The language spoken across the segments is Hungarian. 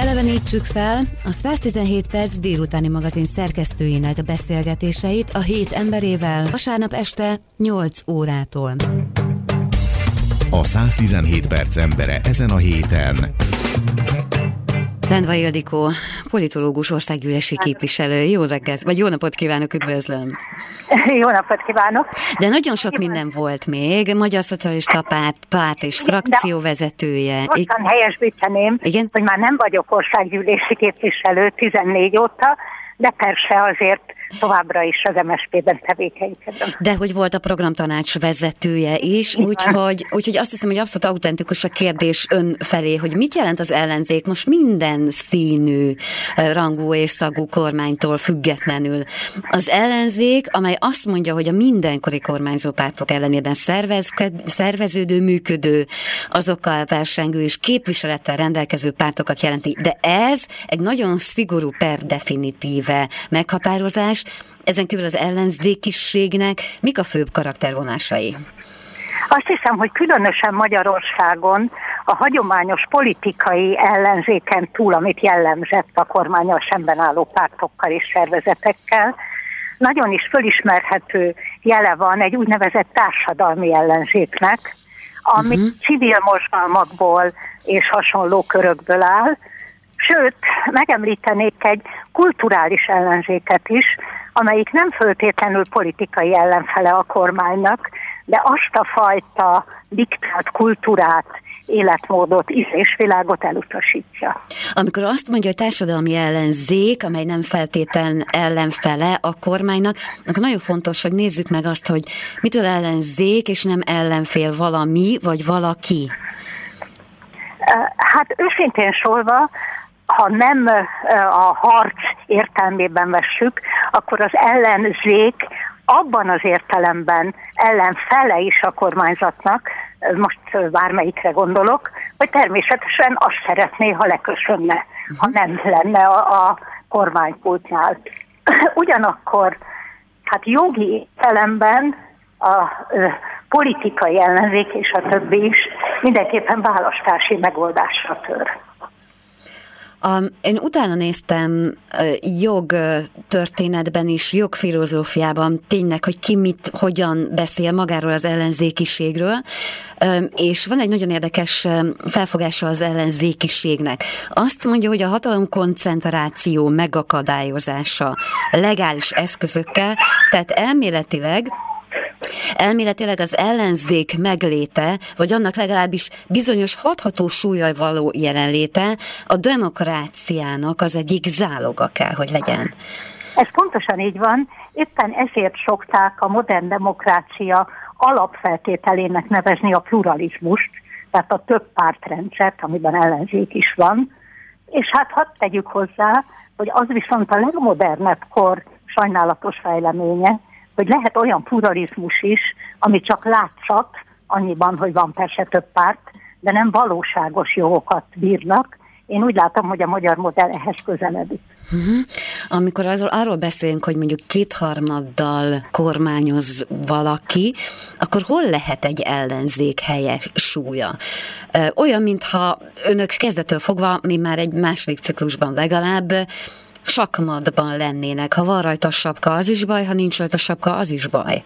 Elevenítsük fel a 117 perc délutáni magazin szerkesztőinek beszélgetéseit a hét emberével vasárnap este 8 órától. A 117 perc embere ezen a héten. Lendva Ildikó, politológus országgyűlési képviselő. Jó reggelt, vagy jó napot kívánok, üdvözlöm. Jó napot kívánok. De nagyon sok minden volt még. Magyar Szocialista Párt, párt és frakció vezetője. Mostan helyesbíteném, Igen? hogy már nem vagyok országgyűlési képviselő 14 óta, de persze azért továbbra is az MSZP-ben tevékenykedem. De hogy volt a programtanács vezetője is, úgyhogy, úgyhogy azt hiszem, hogy abszolút autentikus a kérdés ön felé, hogy mit jelent az ellenzék most minden színű, eh, rangú és szagú kormánytól függetlenül. Az ellenzék, amely azt mondja, hogy a mindenkori kormányzó pártok ellenében szerveződő, működő, azokkal versengő és képviselettel rendelkező pártokat jelenti. De ez egy nagyon szigorú per definitíve meghatározás, ezen kívül az ellenzékiségnek mik a főbb karaktervonásai? Azt hiszem, hogy különösen Magyarországon a hagyományos politikai ellenzéken túl, amit jellemzett a kormányal szemben álló pártokkal és szervezetekkel, nagyon is fölismerhető jele van egy úgynevezett társadalmi ellenzéknek, ami uh-huh. civil mozgalmakból és hasonló körökből áll, Sőt, megemlítenék egy kulturális ellenzéket is, amelyik nem föltétlenül politikai ellenfele a kormánynak, de azt a fajta diktált kultúrát, életmódot, ízésvilágot elutasítja. Amikor azt mondja, hogy társadalmi ellenzék, amely nem feltétlen ellenfele a kormánynak, akkor nagyon fontos, hogy nézzük meg azt, hogy mitől ellenzék, és nem ellenfél valami, vagy valaki. Hát őszintén szólva, ha nem a harc értelmében vessük, akkor az ellenzék abban az értelemben ellenfele is a kormányzatnak, most bármelyikre gondolok, hogy természetesen azt szeretné, ha leköszönne, ha nem lenne a, a kormánypultnál. Ugyanakkor, hát jogi értelemben a politikai ellenzék és a többi is mindenképpen választási megoldásra tör. Um, én utána néztem uh, jog történetben is, jogfilozófiában tényleg, hogy ki mit, hogyan beszél magáról az ellenzékiségről, és van egy nagyon érdekes felfogása az ellenzékiségnek. Azt mondja, hogy a hatalom koncentráció megakadályozása legális eszközökkel, tehát elméletileg Elméletileg az ellenzék megléte, vagy annak legalábbis bizonyos hatható súlyjal való jelenléte a demokráciának az egyik záloga kell, hogy legyen. Ez pontosan így van, éppen ezért szokták a modern demokrácia alapfeltételének nevezni a pluralizmust, tehát a több pártrendszert, amiben ellenzék is van, és hát hadd tegyük hozzá, hogy az viszont a legmodernebb kor sajnálatos fejleménye, hogy lehet olyan pluralizmus is, ami csak látszat, annyiban, hogy van persze több párt, de nem valóságos jogokat bírnak. Én úgy látom, hogy a magyar modell ehhez közeledik. Uh-huh. Amikor az, arról beszélünk, hogy mondjuk kétharmaddal kormányoz valaki, akkor hol lehet egy ellenzék helye, súlya? Olyan, mintha önök kezdetől fogva, mi már egy második ciklusban legalább sakmadban lennének. Ha van rajta sapka, az is baj, ha nincs rajta sapka, az is baj.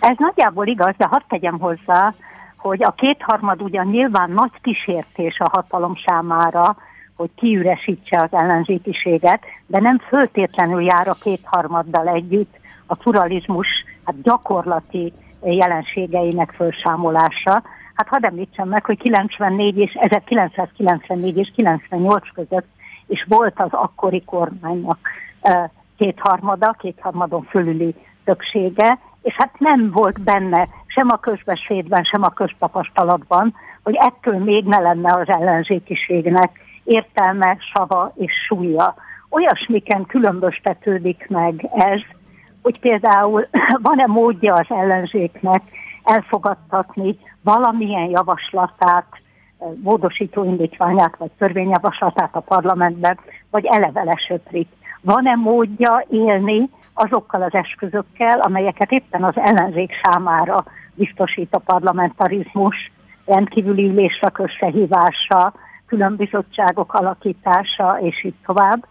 Ez nagyjából igaz, de hadd tegyem hozzá, hogy a kétharmad ugyan nyilván nagy kísértés a hatalom számára, hogy kiüresítse az ellenzékiséget, de nem föltétlenül jár a kétharmaddal együtt a pluralizmus hát gyakorlati jelenségeinek felszámolása. Hát hadd említsem meg, hogy 94 és 1994 és 98 között és volt az akkori kormánynak kétharmada, kétharmadon fölüli többsége, és hát nem volt benne sem a közbeszédben, sem a köztapasztalatban, hogy ettől még ne lenne az ellenzékiségnek értelme, sava és súlya. Olyasmiken különböztetődik meg ez, hogy például van-e módja az ellenzéknek elfogadtatni valamilyen javaslatát módosító indítványát vagy törvényjavaslatát a parlamentben, vagy eleve lesöprik. Van-e módja élni azokkal az eszközökkel, amelyeket éppen az ellenzék számára biztosít a parlamentarizmus, rendkívüli ülések összehívása, különbizottságok alakítása, és így tovább.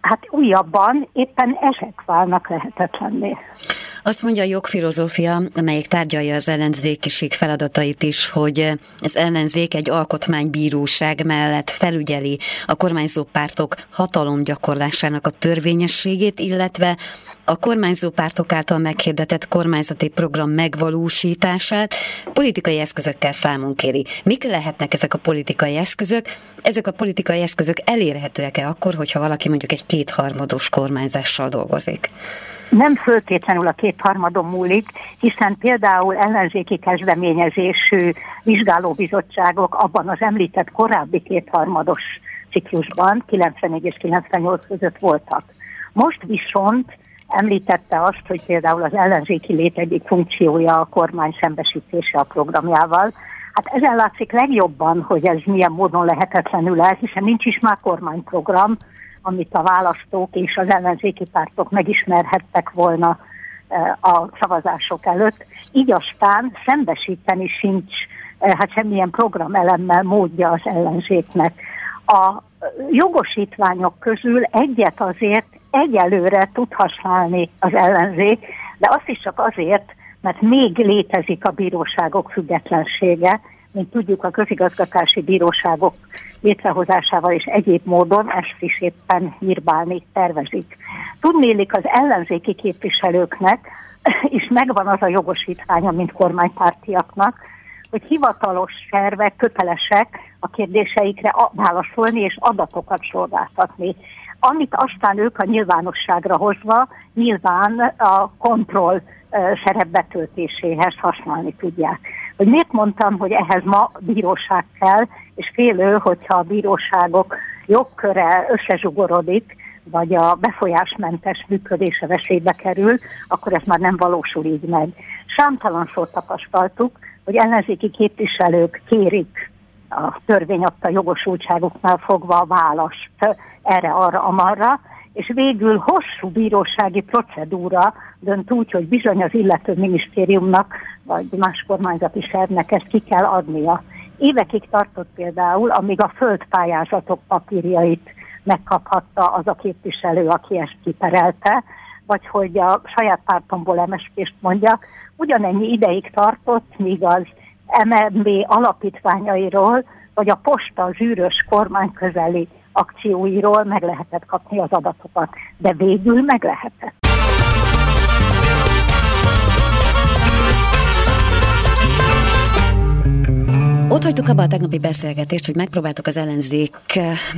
Hát újabban éppen ezek válnak lehetetlenné. Azt mondja a jogfilozófia, amelyik tárgyalja az ellenzékiség feladatait is, hogy az ellenzék egy alkotmánybíróság mellett felügyeli a kormányzó pártok hatalomgyakorlásának a törvényességét, illetve a kormányzó pártok által meghirdetett kormányzati program megvalósítását politikai eszközökkel számon kéri. Mik lehetnek ezek a politikai eszközök? Ezek a politikai eszközök elérhetőek-e akkor, hogyha valaki mondjuk egy kétharmados kormányzással dolgozik? Nem föltétlenül a kétharmadon múlik, hiszen például ellenzéki kezdeményezésű vizsgálóbizottságok abban az említett korábbi kétharmados ciklusban 94 és 98 között voltak. Most viszont említette azt, hogy például az ellenzéki lét egyik funkciója a kormány szembesítése a programjával. Hát ezen látszik legjobban, hogy ez milyen módon lehetetlenül el, hiszen nincs is már kormányprogram, amit a választók és az ellenzéki pártok megismerhettek volna e, a szavazások előtt. Így aztán szembesíteni sincs hát semmilyen programelemmel módja az ellenzéknek. A jogosítványok közül egyet azért egyelőre tud használni az ellenzék, de azt is csak azért, mert még létezik a bíróságok függetlensége, mint tudjuk a közigazgatási bíróságok létrehozásával és egyéb módon ezt is éppen hírbálni tervezik. Tudnélik az ellenzéki képviselőknek is megvan az a jogosítványa, mint kormánypártiaknak, hogy hivatalos szervek kötelesek a kérdéseikre válaszolni és adatokat szolgáltatni. Amit aztán ők a nyilvánosságra hozva nyilván a kontroll szerepbetöltéséhez használni tudják. Hogy miért mondtam, hogy ehhez ma bíróság kell, és félő, hogyha a bíróságok jogköre összezsugorodik, vagy a befolyásmentes működése veszélybe kerül, akkor ez már nem valósul így meg. Számtalan szót tapasztaltuk, hogy ellenzéki képviselők kérik a törvény adta jogosultságoknál fogva a választ erre, arra, amarra, és végül hosszú bírósági procedúra dönt úgy, hogy bizony az illető minisztériumnak vagy más kormányzati szervnek ezt ki kell adnia. Évekig tartott például, amíg a földpályázatok papírjait megkaphatta az a képviselő, aki ezt kiperelte, vagy hogy a saját pártomból MSZP-st mondjak, ugyanennyi ideig tartott, míg az MNB alapítványairól, vagy a posta zsűrös kormányközeli akcióiról meg lehetett kapni az adatokat, de végül meg lehetett. Ott hagytuk abba a tegnapi beszélgetést, hogy megpróbáltuk az ellenzék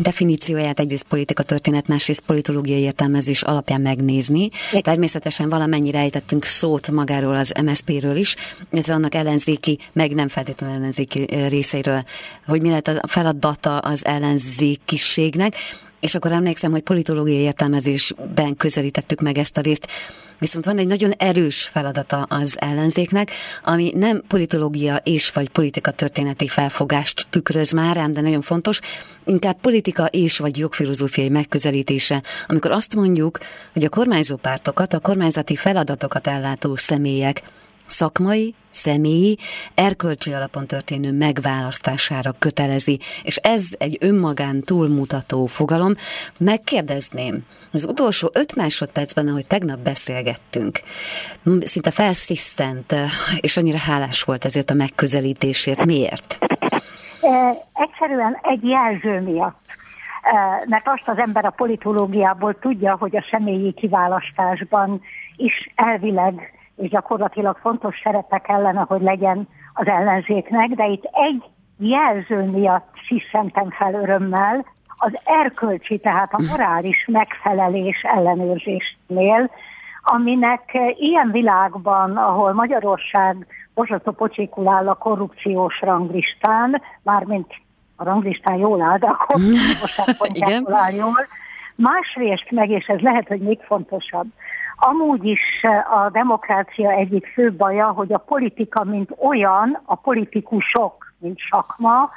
definícióját egyrészt politika történet, másrészt politológiai értelmezés alapján megnézni. Természetesen valamennyire ejtettünk szót magáról az MSZP-ről is, illetve annak ellenzéki, meg nem feltétlenül ellenzéki részeiről, hogy mi lett a feladata az ellenzékiségnek. És akkor emlékszem, hogy politológiai értelmezésben közelítettük meg ezt a részt. Viszont van egy nagyon erős feladata az ellenzéknek, ami nem politológia és vagy politika történeti felfogást tükröz már, ám de nagyon fontos, inkább politika és vagy jogfilozófiai megközelítése, amikor azt mondjuk, hogy a kormányzó pártokat, a kormányzati feladatokat ellátó személyek szakmai, személyi, erkölcsi alapon történő megválasztására kötelezi, és ez egy önmagán túlmutató fogalom. Megkérdezném, az utolsó öt másodpercben, ahogy tegnap beszélgettünk, szinte felszisztent, és annyira hálás volt ezért a megközelítésért. Miért? Egyszerűen egy jelző miatt mert azt az ember a politológiából tudja, hogy a személyi kiválasztásban is elvileg és gyakorlatilag fontos szerepe kellene, hogy legyen az ellenzéknek, de itt egy jelző miatt sissentem fel örömmel, az erkölcsi, tehát a morális megfelelés ellenőrzésnél, aminek ilyen világban, ahol Magyarország borzasztó pocsékul áll a korrupciós ranglistán, mármint a ranglistán jól áll, de a korrupciós áll jól, másrészt meg, és ez lehet, hogy még fontosabb, Amúgy is a demokrácia egyik fő baja, hogy a politika, mint olyan, a politikusok, mint sakma,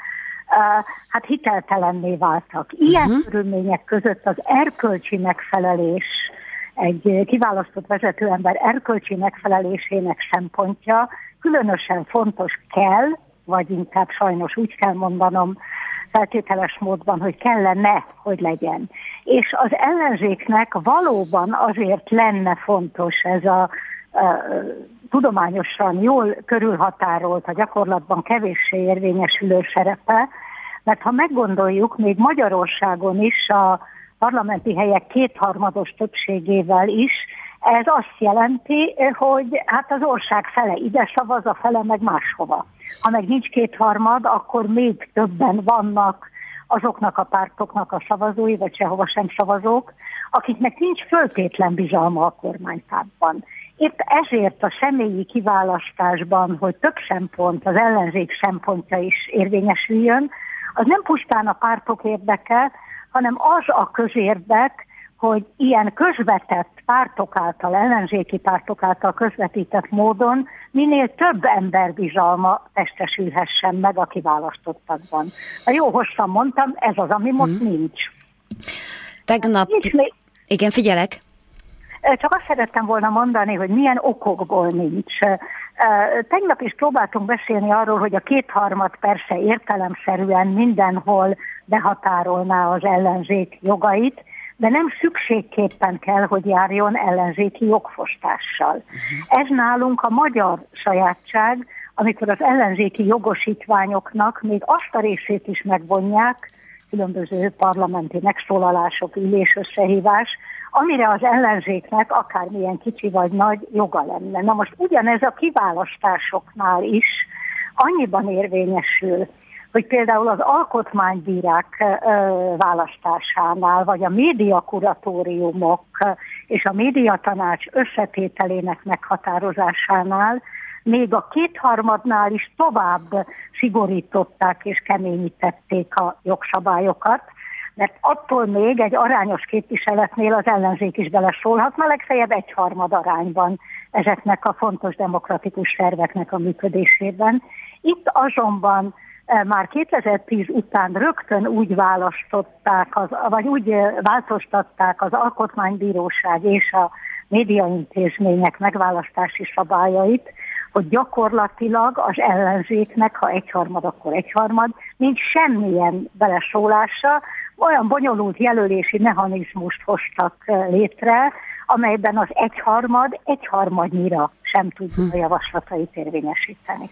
hát hiteltelenné váltak. Ilyen uh-huh. körülmények között az erkölcsi megfelelés, egy kiválasztott vezetőember erkölcsi megfelelésének szempontja különösen fontos kell, vagy inkább sajnos úgy kell mondanom, feltételes módban, hogy kellene, hogy legyen. És az ellenzéknek valóban azért lenne fontos ez a, a tudományosan jól körülhatárolt, a gyakorlatban kevéssé érvényesülő szerepe, mert ha meggondoljuk, még Magyarországon is a parlamenti helyek kétharmados többségével is, ez azt jelenti, hogy hát az ország fele ide szavaz, a fele meg máshova. Ha meg nincs kétharmad, akkor még többen vannak azoknak a pártoknak a szavazói, vagy sehova sem szavazók, akiknek nincs föltétlen bizalma a kormánypártban. Épp ezért a személyi kiválasztásban, hogy több szempont, az ellenzék szempontja is érvényesüljön, az nem pusztán a pártok érdeke, hanem az a közérdek, hogy ilyen közvetett pártok által, ellenzéki pártok által közvetített módon minél több ember bizalma testesülhessen meg a kiválasztottakban. A jó hosszan mondtam, ez az, ami most hmm. nincs. Tegnap... Nincs még... Igen, figyelek. Csak azt szerettem volna mondani, hogy milyen okokból nincs. Tegnap is próbáltunk beszélni arról, hogy a kétharmad persze értelemszerűen mindenhol behatárolná az ellenzék jogait, de nem szükségképpen kell, hogy járjon ellenzéki jogfostással. Uh-huh. Ez nálunk a magyar sajátság, amikor az ellenzéki jogosítványoknak még azt a részét is megvonják, különböző parlamenti megszólalások, ülés összehívás, amire az ellenzéknek akármilyen kicsi vagy nagy joga lenne. Na most ugyanez a kiválasztásoknál is annyiban érvényesül, hogy például az alkotmánybírák választásánál, vagy a médiakuratóriumok és a médiatanács összetételének meghatározásánál még a kétharmadnál is tovább szigorították és keményítették a jogszabályokat, mert attól még egy arányos képviseletnél az ellenzék is beleszólhatna, legfeljebb egyharmad arányban ezeknek a fontos demokratikus szerveknek a működésében. Itt azonban már 2010 után rögtön úgy választották, az, vagy úgy e, változtatták az Alkotmánybíróság és a médiaintézmények megválasztási szabályait, hogy gyakorlatilag az ellenzéknek, ha egyharmad, akkor egyharmad, nincs semmilyen beleszólása, olyan bonyolult jelölési mechanizmust hoztak eh, létre, amelyben az egyharmad egyharmadnyira sem tudja hm. a javaslatait érvényesíteni.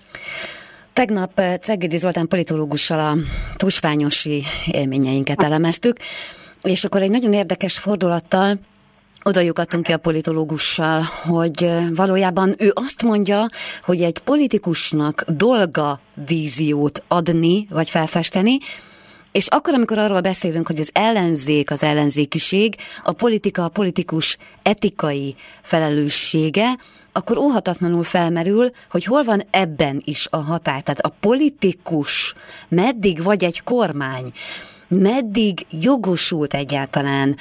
Tegnap eh, Cegedi Zoltán politológussal a tusványosi élményeinket elemeztük, és akkor egy nagyon érdekes fordulattal oda lyukadtunk ki a politológussal, hogy eh, valójában ő azt mondja, hogy egy politikusnak dolga víziót adni, vagy felfesteni, és akkor, amikor arról beszélünk, hogy az ellenzék, az ellenzékiség, a politika, a politikus etikai felelőssége, akkor óhatatlanul felmerül, hogy hol van ebben is a határ. Tehát a politikus meddig vagy egy kormány, meddig jogosult egyáltalán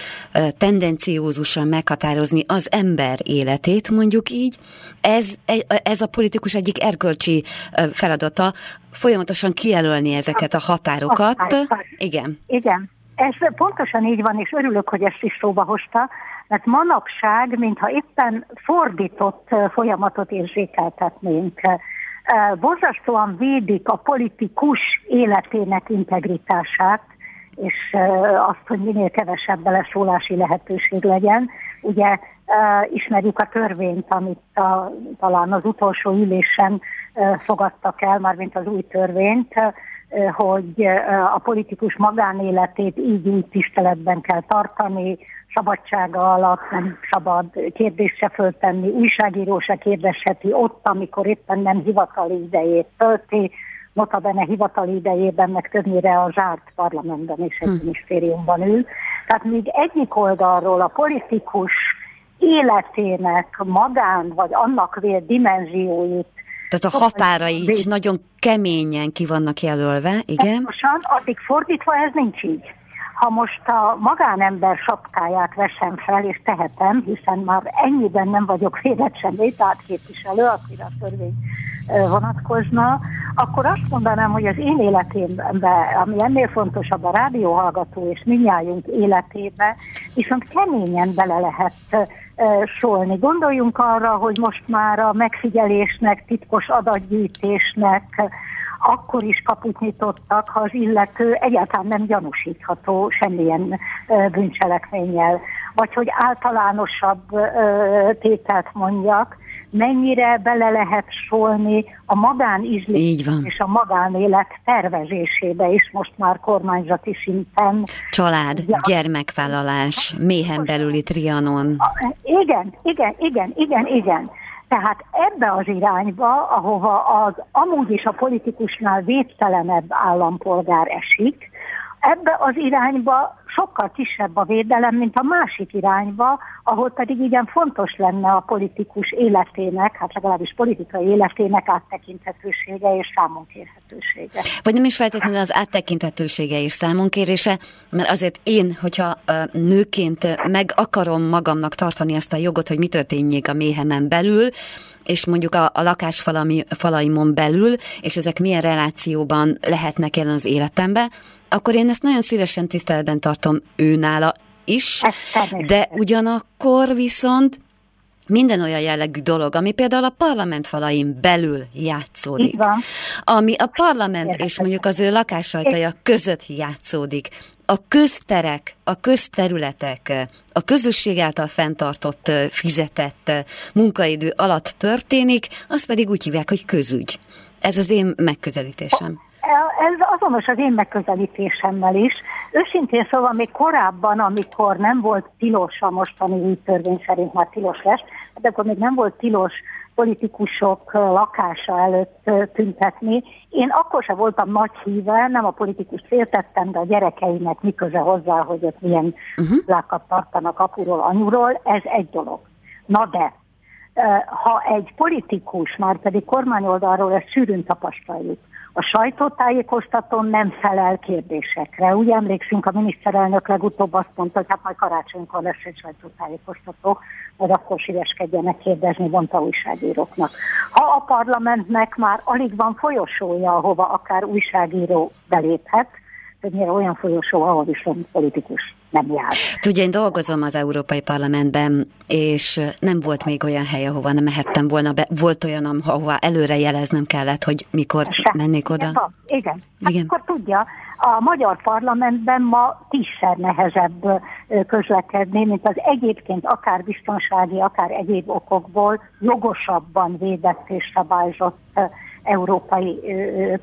tendenciózusan meghatározni az ember életét, mondjuk így. Ez, ez a politikus egyik erkölcsi feladata, folyamatosan kijelölni ezeket a határokat. Igen. Igen. Ez pontosan így van, és örülök, hogy ezt is szóba hozta, mert manapság, mintha éppen fordított folyamatot érzékeltetnénk. Borzasztóan védik a politikus életének integritását, és azt, hogy minél kevesebb beleszólási lehetőség legyen. Ugye ismerjük a törvényt, amit a, talán az utolsó ülésen fogadtak el, már mint az új törvényt, hogy a politikus magánéletét így úgy tiszteletben kell tartani, szabadsága alatt nem szabad kérdést se föltenni, újságíró se kérdezheti ott, amikor éppen nem hivatali idejét tölti, notabene hivatali idejében, meg többnyire a zárt parlamentben és egy hm. minisztériumban ül. Tehát még egyik oldalról a politikus életének magán, vagy annak vér dimenzióit tehát a határai nagyon keményen ki vannak jelölve, igen? Pontosan, addig fordítva ez nincs így. Ha most a magánember sapkáját veszem fel, és tehetem, hiszen már ennyiben nem vagyok védett sem képviselő, akire a törvény vonatkozna, akkor azt mondanám, hogy az én életémben, ami ennél fontosabb a rádióhallgató és minnyájunk életébe, viszont keményen bele lehet szólni. Gondoljunk arra, hogy most már a megfigyelésnek, titkos adatgyűjtésnek, akkor is kaput nyitottak, ha az illető egyáltalán nem gyanúsítható semmilyen bűncselekménnyel. Vagy hogy általánosabb tételt mondjak, mennyire bele lehet solni a magánizlés és a magánélet tervezésébe is most már kormányzati szinten. Család, ja. gyermekvállalás, méhen belüli trianon. Igen, igen, igen, igen, igen. Tehát ebbe az irányba, ahova az amúgy is a politikusnál védtelenebb állampolgár esik, ebbe az irányba sokkal kisebb a védelem, mint a másik irányba, ahol pedig igen fontos lenne a politikus életének, hát legalábbis politikai életének áttekinthetősége és számonkérhetősége. Vagy nem is feltétlenül az áttekinthetősége és számonkérése, mert azért én, hogyha nőként meg akarom magamnak tartani azt a jogot, hogy mi történjék a méhemen belül, és mondjuk a, a falaimon belül, és ezek milyen relációban lehetnek jelen az életembe, akkor én ezt nagyon szívesen tiszteletben tartom őnála is, de ugyanakkor viszont minden olyan jellegű dolog, ami például a parlament falain belül játszódik, ami a parlament és mondjuk az ő lakásajtaja között játszódik, a közterek, a közterületek, a közösség által fenntartott, fizetett munkaidő alatt történik, az pedig úgy hívják, hogy közügy. Ez az én megközelítésem. Ez azonos az én megközelítésemmel is. Őszintén szóval még korábban, amikor nem volt tilos a mostani új törvény szerint már tilos lesz, de akkor még nem volt tilos politikusok lakása előtt tüntetni. Én akkor sem voltam nagy híve, nem a politikus féltettem, de a gyerekeinek mi köze hozzá, hogy ott milyen uh-huh. lákat tartanak apuról, anyuról, ez egy dolog. Na de, ha egy politikus, már pedig kormányoldalról ezt sűrűn tapasztaljuk, a sajtótájékoztatón nem felel kérdésekre. Úgy emlékszünk, a miniszterelnök legutóbb azt mondta, hogy hát majd karácsonykor lesz egy sajtótájékoztató, majd akkor szíveskedjenek kérdezni, mondta újságíróknak. Ha a parlamentnek már alig van folyosója, ahova akár újságíró beléphet, többnyire olyan folyosó, ahol viszont politikus nem jár. Tudja, én dolgozom az Európai Parlamentben, és nem volt még olyan hely, ahova nem mehettem volna be. Volt olyan, ahova előre jeleznem kellett, hogy mikor Se. mennék oda. Igen, igen. Hát igen. akkor tudja, a magyar parlamentben ma tízszer nehezebb közlekedni, mint az egyébként akár biztonsági, akár egyéb okokból jogosabban védett és szabályzott európai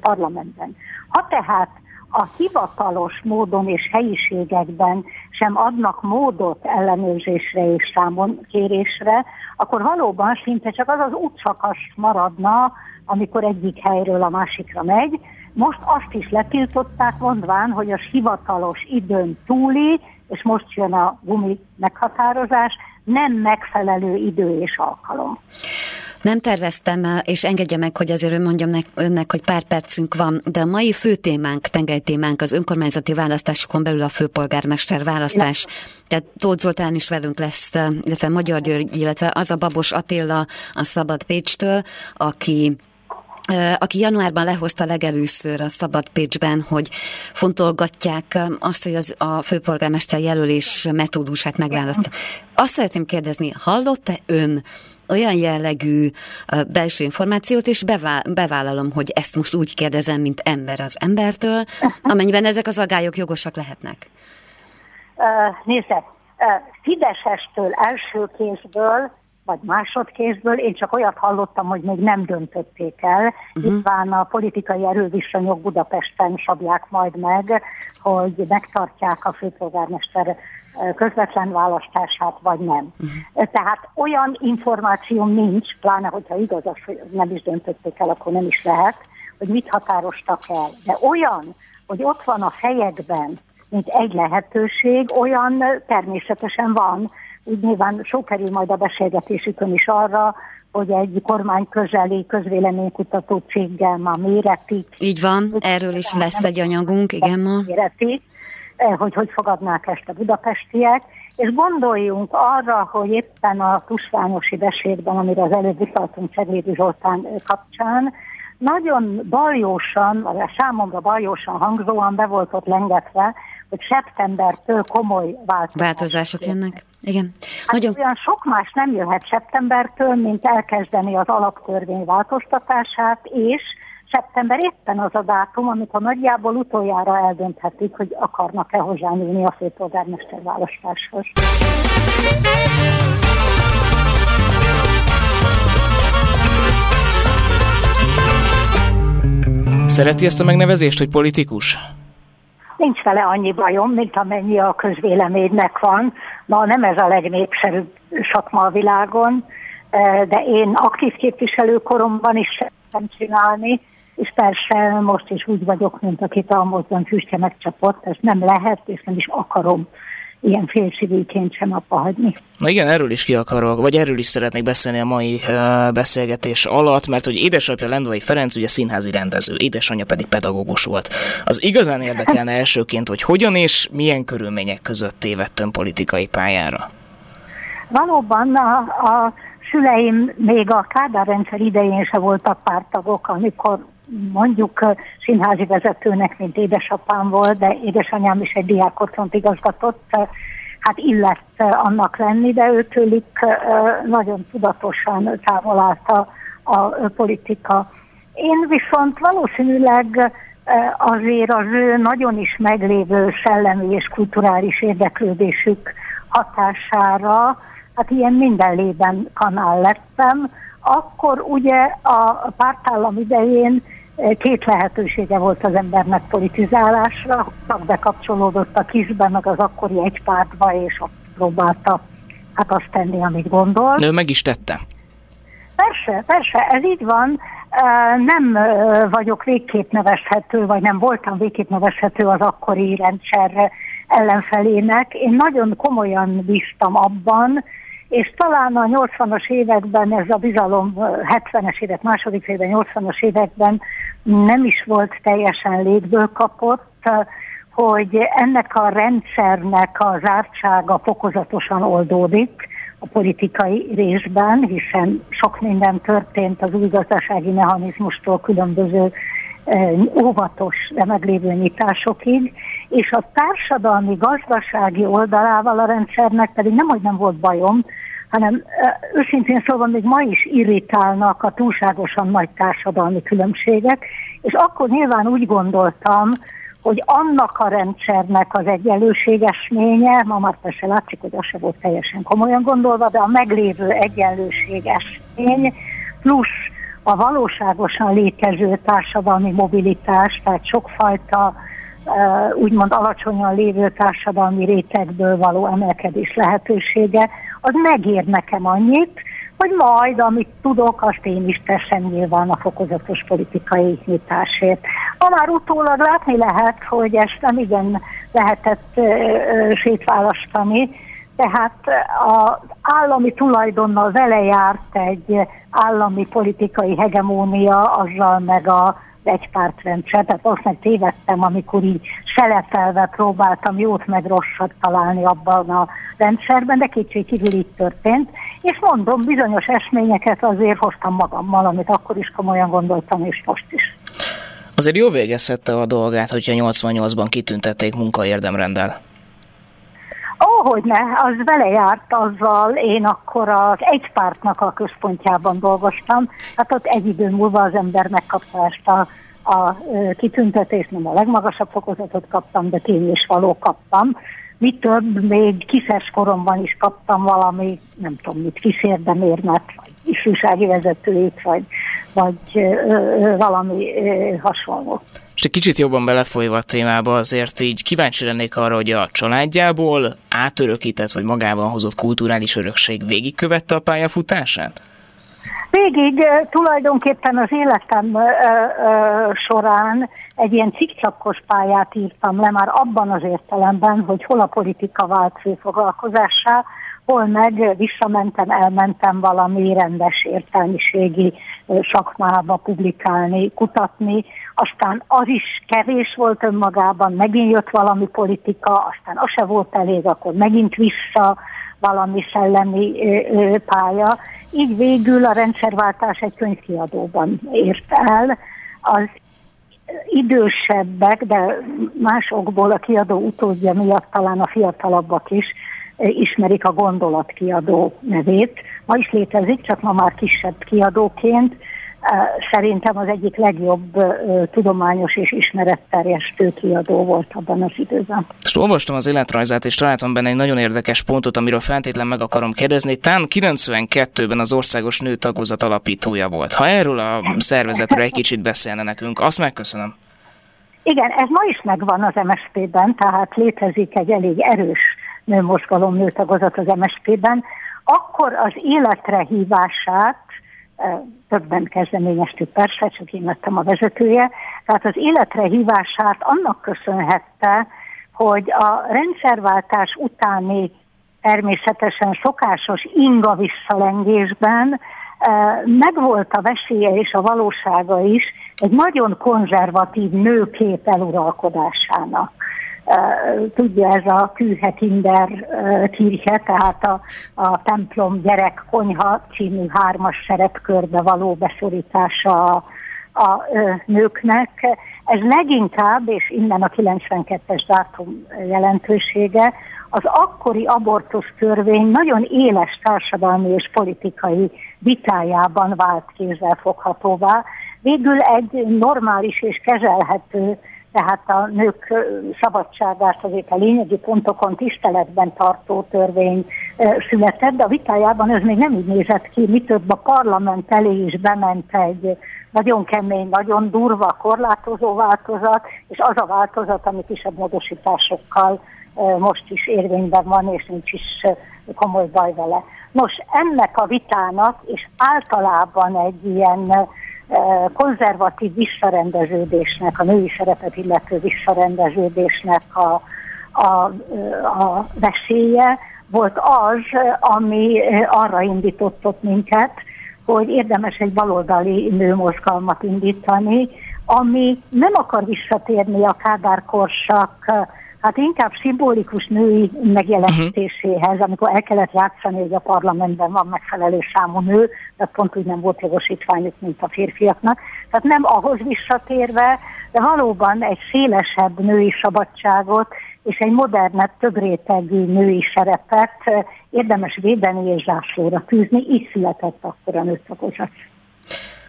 parlamentben. Ha tehát a hivatalos módon és helyiségekben sem adnak módot ellenőrzésre és számonkérésre, akkor valóban szinte csak az az útszakasz maradna, amikor egyik helyről a másikra megy. Most azt is letiltották, mondván, hogy az hivatalos időn túli, és most jön a gumi meghatározás, nem megfelelő idő és alkalom. Nem terveztem, és engedje meg, hogy azért mondjam önnek, hogy pár percünk van, de a mai fő témánk, tengelytémánk az önkormányzati választásokon belül a főpolgármester választás. Tehát Tóth Zoltán is velünk lesz, illetve Magyar György, illetve az a Babos Attila a Szabad Pécstől, aki aki januárban lehozta legelőször a Szabad Pécsben, hogy fontolgatják azt, hogy az a főpolgármester jelölés metódusát megválaszt. Azt szeretném kérdezni, hallott-e ön olyan jellegű belső információt, és bevállalom, hogy ezt most úgy kérdezem, mint ember az embertől, amennyiben ezek az agályok jogosak lehetnek. Uh, nézze, uh, Fideszestől első kézből, vagy másodkézből, én csak olyat hallottam, hogy még nem döntötték el. Uh-huh. A politikai erőviszonyok Budapesten szabják majd meg, hogy megtartják a főpolgármester közvetlen választását, vagy nem. Uh-huh. Tehát olyan információ nincs, pláne hogyha igaz az, hogy nem is döntötték el, akkor nem is lehet, hogy mit határoztak el. De olyan, hogy ott van a fejekben, mint egy lehetőség, olyan természetesen van, úgy nyilván sok kerül majd a beszélgetésükön is arra, hogy egy kormány közeli közvéleménykutató céggel már méretik. Így van, erről is lesz egy anyagunk, igen ma. Méretik, hogy hogy fogadnák ezt a budapestiek, és gondoljunk arra, hogy éppen a tusványosi beszédben, amire az előbb utaltunk Ceglédi Zoltán eh, kapcsán, nagyon baljósan, vagy a számomra baljósan hangzóan be volt ott lengetve, hogy szeptembertől komoly változások, változások jönnek. Igen. Hát nagyon... olyan sok más nem jöhet szeptembertől, mint elkezdeni az alaptörvény változtatását, és szeptember éppen az a dátum, amikor nagyjából utoljára eldönthetik, hogy akarnak-e hozzányúlni a főpolgármester választáshoz. Szereti ezt a megnevezést, hogy politikus? Nincs vele annyi bajom, mint amennyi a közvéleménynek van. Na, nem ez a legnépszerűbb szakma a világon, eh, de én aktív képviselőkoromban is szeretem csinálni, és persze most is úgy vagyok, mint akit a mozdon füstje megcsapott, ezt nem lehet, és nem is akarom ilyen félszívűként sem abba hagyni. Na igen, erről is ki akarok, vagy erről is szeretnék beszélni a mai uh, beszélgetés alatt, mert hogy édesapja Lendvai Ferenc ugye színházi rendező, édesanyja pedig pedagógus volt. Az igazán érdekelne elsőként, hogy hogyan és milyen körülmények között tévedt ön politikai pályára? Valóban a, a szüleim még a Kádár rendszer idején se voltak pártagok, amikor mondjuk színházi vezetőnek, mint édesapám volt, de édesanyám is egy diákotthont igazgatott, hát illett annak lenni, de őtőlük nagyon tudatosan távol állt a, a politika. Én viszont valószínűleg azért az ő nagyon is meglévő szellemi és kulturális érdeklődésük hatására, hát ilyen minden lében kanál lettem. Akkor ugye a pártállam idején Két lehetősége volt az embernek politizálásra, csak bekapcsolódott a kisbe, meg az akkori egypártba, és ott próbálta hát azt tenni, amit gondol. Ő meg is tette. Persze, persze, ez így van. Nem vagyok végképp nevezhető, vagy nem voltam végképp nevezhető az akkori rendszer ellenfelének. Én nagyon komolyan bíztam abban, és talán a 80-as években ez a bizalom 70-es évek második félben, 80-as években nem is volt teljesen légből kapott, hogy ennek a rendszernek a zártsága fokozatosan oldódik a politikai részben, hiszen sok minden történt az új gazdasági mechanizmustól különböző óvatos, de meglévő nyitásokig, és a társadalmi, gazdasági oldalával a rendszernek pedig nem, hogy nem volt bajom, hanem őszintén szóval még ma is irritálnak a túlságosan nagy társadalmi különbségek, és akkor nyilván úgy gondoltam, hogy annak a rendszernek az egyenlőségesménye, ma már persze látszik, hogy az se volt teljesen komolyan gondolva, de a meglévő egyenlőségesmény plusz a valóságosan létező társadalmi mobilitás, tehát sokfajta úgymond alacsonyan lévő társadalmi rétegből való emelkedés lehetősége, az megér nekem annyit, hogy majd, amit tudok, azt én is teszem nyilván a fokozatos politikai nyitásért. Ha már utólag látni lehet, hogy ezt nem igen lehetett szétválasztani, tehát az állami tulajdonnal vele járt egy állami politikai hegemónia, azzal meg a egypártrendszer, tehát meg tévedtem, amikor így seletelve próbáltam jót meg rosszat találni abban a rendszerben, de kétségkívül így történt. És mondom, bizonyos esményeket azért hoztam magammal, amit akkor is komolyan gondoltam, és most is. Azért jó végezhette a dolgát, hogyha 88-ban kitüntették munkaérdemrendel. Hogy ne, az vele járt azzal, én akkor az egypártnak a központjában dolgoztam, hát ott egy idő múlva az ember megkapta ezt a, a kitüntetést, nem a legmagasabb fokozatot kaptam, de tény és való kaptam. Mi több, még kiszes koromban is kaptam valami, nem tudom mit, kísérdemérmet, vagy ifjúsági vezetőjét, vagy, vagy ö, ö, valami ö, hasonló. És egy kicsit jobban belefolyva a témába, azért így kíváncsi lennék arra, hogy a családjából átörökített vagy magában hozott kulturális örökség végigkövette a pályafutását? Végig tulajdonképpen az életem ö, ö, során egy ilyen cikcsakkos pályát írtam le már abban az értelemben, hogy hol a politika vált főfoglalkozássá, hol meg visszamentem, elmentem valami rendes értelmiségi szakmába publikálni, kutatni, aztán az is kevés volt önmagában, megint jött valami politika, aztán az se volt elég, akkor megint vissza valami szellemi pálya. Így végül a rendszerváltás egy könyvkiadóban ért el. Az idősebbek, de másokból a kiadó utódja miatt talán a fiatalabbak is ismerik a gondolatkiadó nevét. Ma is létezik, csak ma már kisebb kiadóként. szerintem az egyik legjobb tudományos és ismeretterjesztő kiadó volt abban az időben. Most olvastam az életrajzát, és találtam benne egy nagyon érdekes pontot, amiről feltétlen meg akarom kérdezni. Tán 92-ben az országos nőtagozat alapítója volt. Ha erről a szervezetről egy kicsit beszélne nekünk, azt megköszönöm. Igen, ez ma is megvan az MSZP-ben, tehát létezik egy elég erős nőmozgalom nőtagozat az MSZP-ben. Akkor az életre hívását többen kezdeményeztük persze, csak én lettem a vezetője. Tehát az életre hívását annak köszönhette, hogy a rendszerváltás utáni természetesen szokásos inga visszalengésben megvolt a veszélye és a valósága is egy nagyon konzervatív nőkép eluralkodásának tudja ez a Kühetinder kirche, tehát a, a templom gyerek konyha című hármas szerepkörbe való beszorítása a, a nőknek. Ez leginkább, és innen a 92-es dátum jelentősége, az akkori abortusz törvény nagyon éles társadalmi és politikai vitájában vált kézzelfoghatóvá. Végül egy normális és kezelhető tehát a nők szabadságát azért a lényegi pontokon tiszteletben tartó törvény született, de a vitájában ez még nem így nézett ki, mi több a parlament elé is bement egy nagyon kemény, nagyon durva, korlátozó változat, és az a változat, ami kisebb módosításokkal most is érvényben van, és nincs is komoly baj vele. Nos, ennek a vitának, és általában egy ilyen konzervatív visszarendeződésnek, a női szerepet illető visszarendeződésnek a, a, a veszélye volt az, ami arra indított minket, hogy érdemes egy baloldali nőmozgalmat indítani, ami nem akar visszatérni a Kádár korsak hát inkább szimbolikus női megjelenítéséhez, amikor el kellett játszani, hogy a parlamentben van megfelelő számú nő, de pont úgy nem volt jogosítványuk, mint a férfiaknak. Tehát nem ahhoz visszatérve, de valóban egy szélesebb női szabadságot és egy modernebb, több rétegű női szerepet érdemes védeni és zászlóra tűzni, így született akkor a nőszakosat.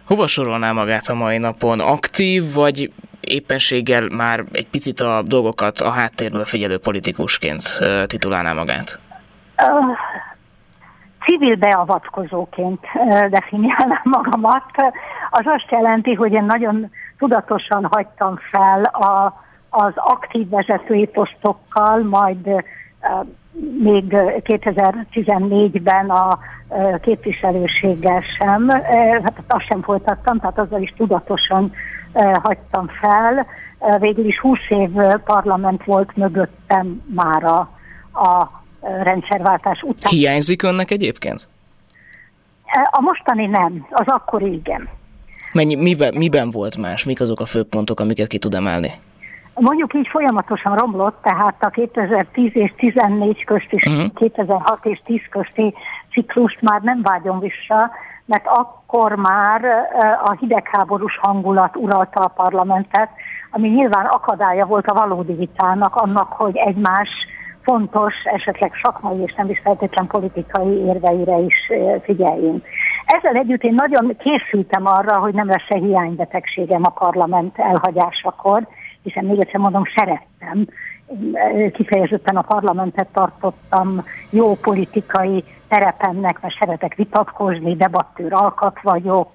Hova sorolná magát a mai napon? Aktív, vagy éppenséggel már egy picit a dolgokat a háttérből figyelő politikusként titulálná magát? Uh, civil beavatkozóként definiálnám magamat. Az azt jelenti, hogy én nagyon tudatosan hagytam fel a, az aktív vezetői posztokkal, majd még 2014-ben a képviselőséggel sem, hát azt sem folytattam, tehát azzal is tudatosan hagytam fel. Végül is 20 év parlament volt mögöttem már a, a rendszerváltás után. Hiányzik önnek egyébként? A mostani nem, az akkori igen. Mennyi, miben, miben volt más? Mik azok a főpontok, amiket ki tud emelni? Mondjuk így folyamatosan romlott, tehát a 2010 és 14 közti, uh-huh. 2006 és 10 közti ciklust már nem vágyom vissza, mert akkor már a hidegháborús hangulat uralta a parlamentet, ami nyilván akadálya volt a valódi vitának, annak, hogy egymás fontos, esetleg szakmai és nem is feltétlen politikai érveire is figyeljünk. Ezzel együtt én nagyon készültem arra, hogy nem lesz-e hiánybetegségem a parlament elhagyásakor, hiszen még egyszer mondom, szerettem. Kifejezetten a parlamentet tartottam jó politikai terepemnek, mert szeretek vitatkozni, debattőr alkat vagyok,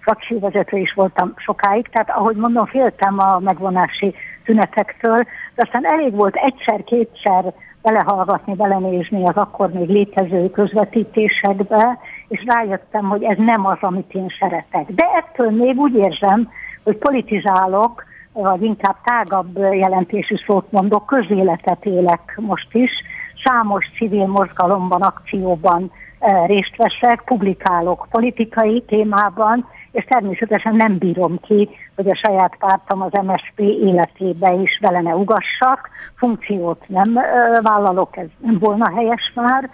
frakcióvezető is voltam sokáig, tehát ahogy mondom, féltem a megvonási szünetektől, de aztán elég volt egyszer-kétszer belehallgatni, belenézni az akkor még létező közvetítésekbe, és rájöttem, hogy ez nem az, amit én szeretek. De ettől még úgy érzem, hogy politizálok, vagy inkább tágabb jelentésű szót mondok, közéletet élek most is, számos civil mozgalomban, akcióban eh, részt veszek, publikálok politikai témában, és természetesen nem bírom ki, hogy a saját pártom az MSZP életébe is vele ne ugassak. Funkciót nem eh, vállalok, ez nem volna helyes már,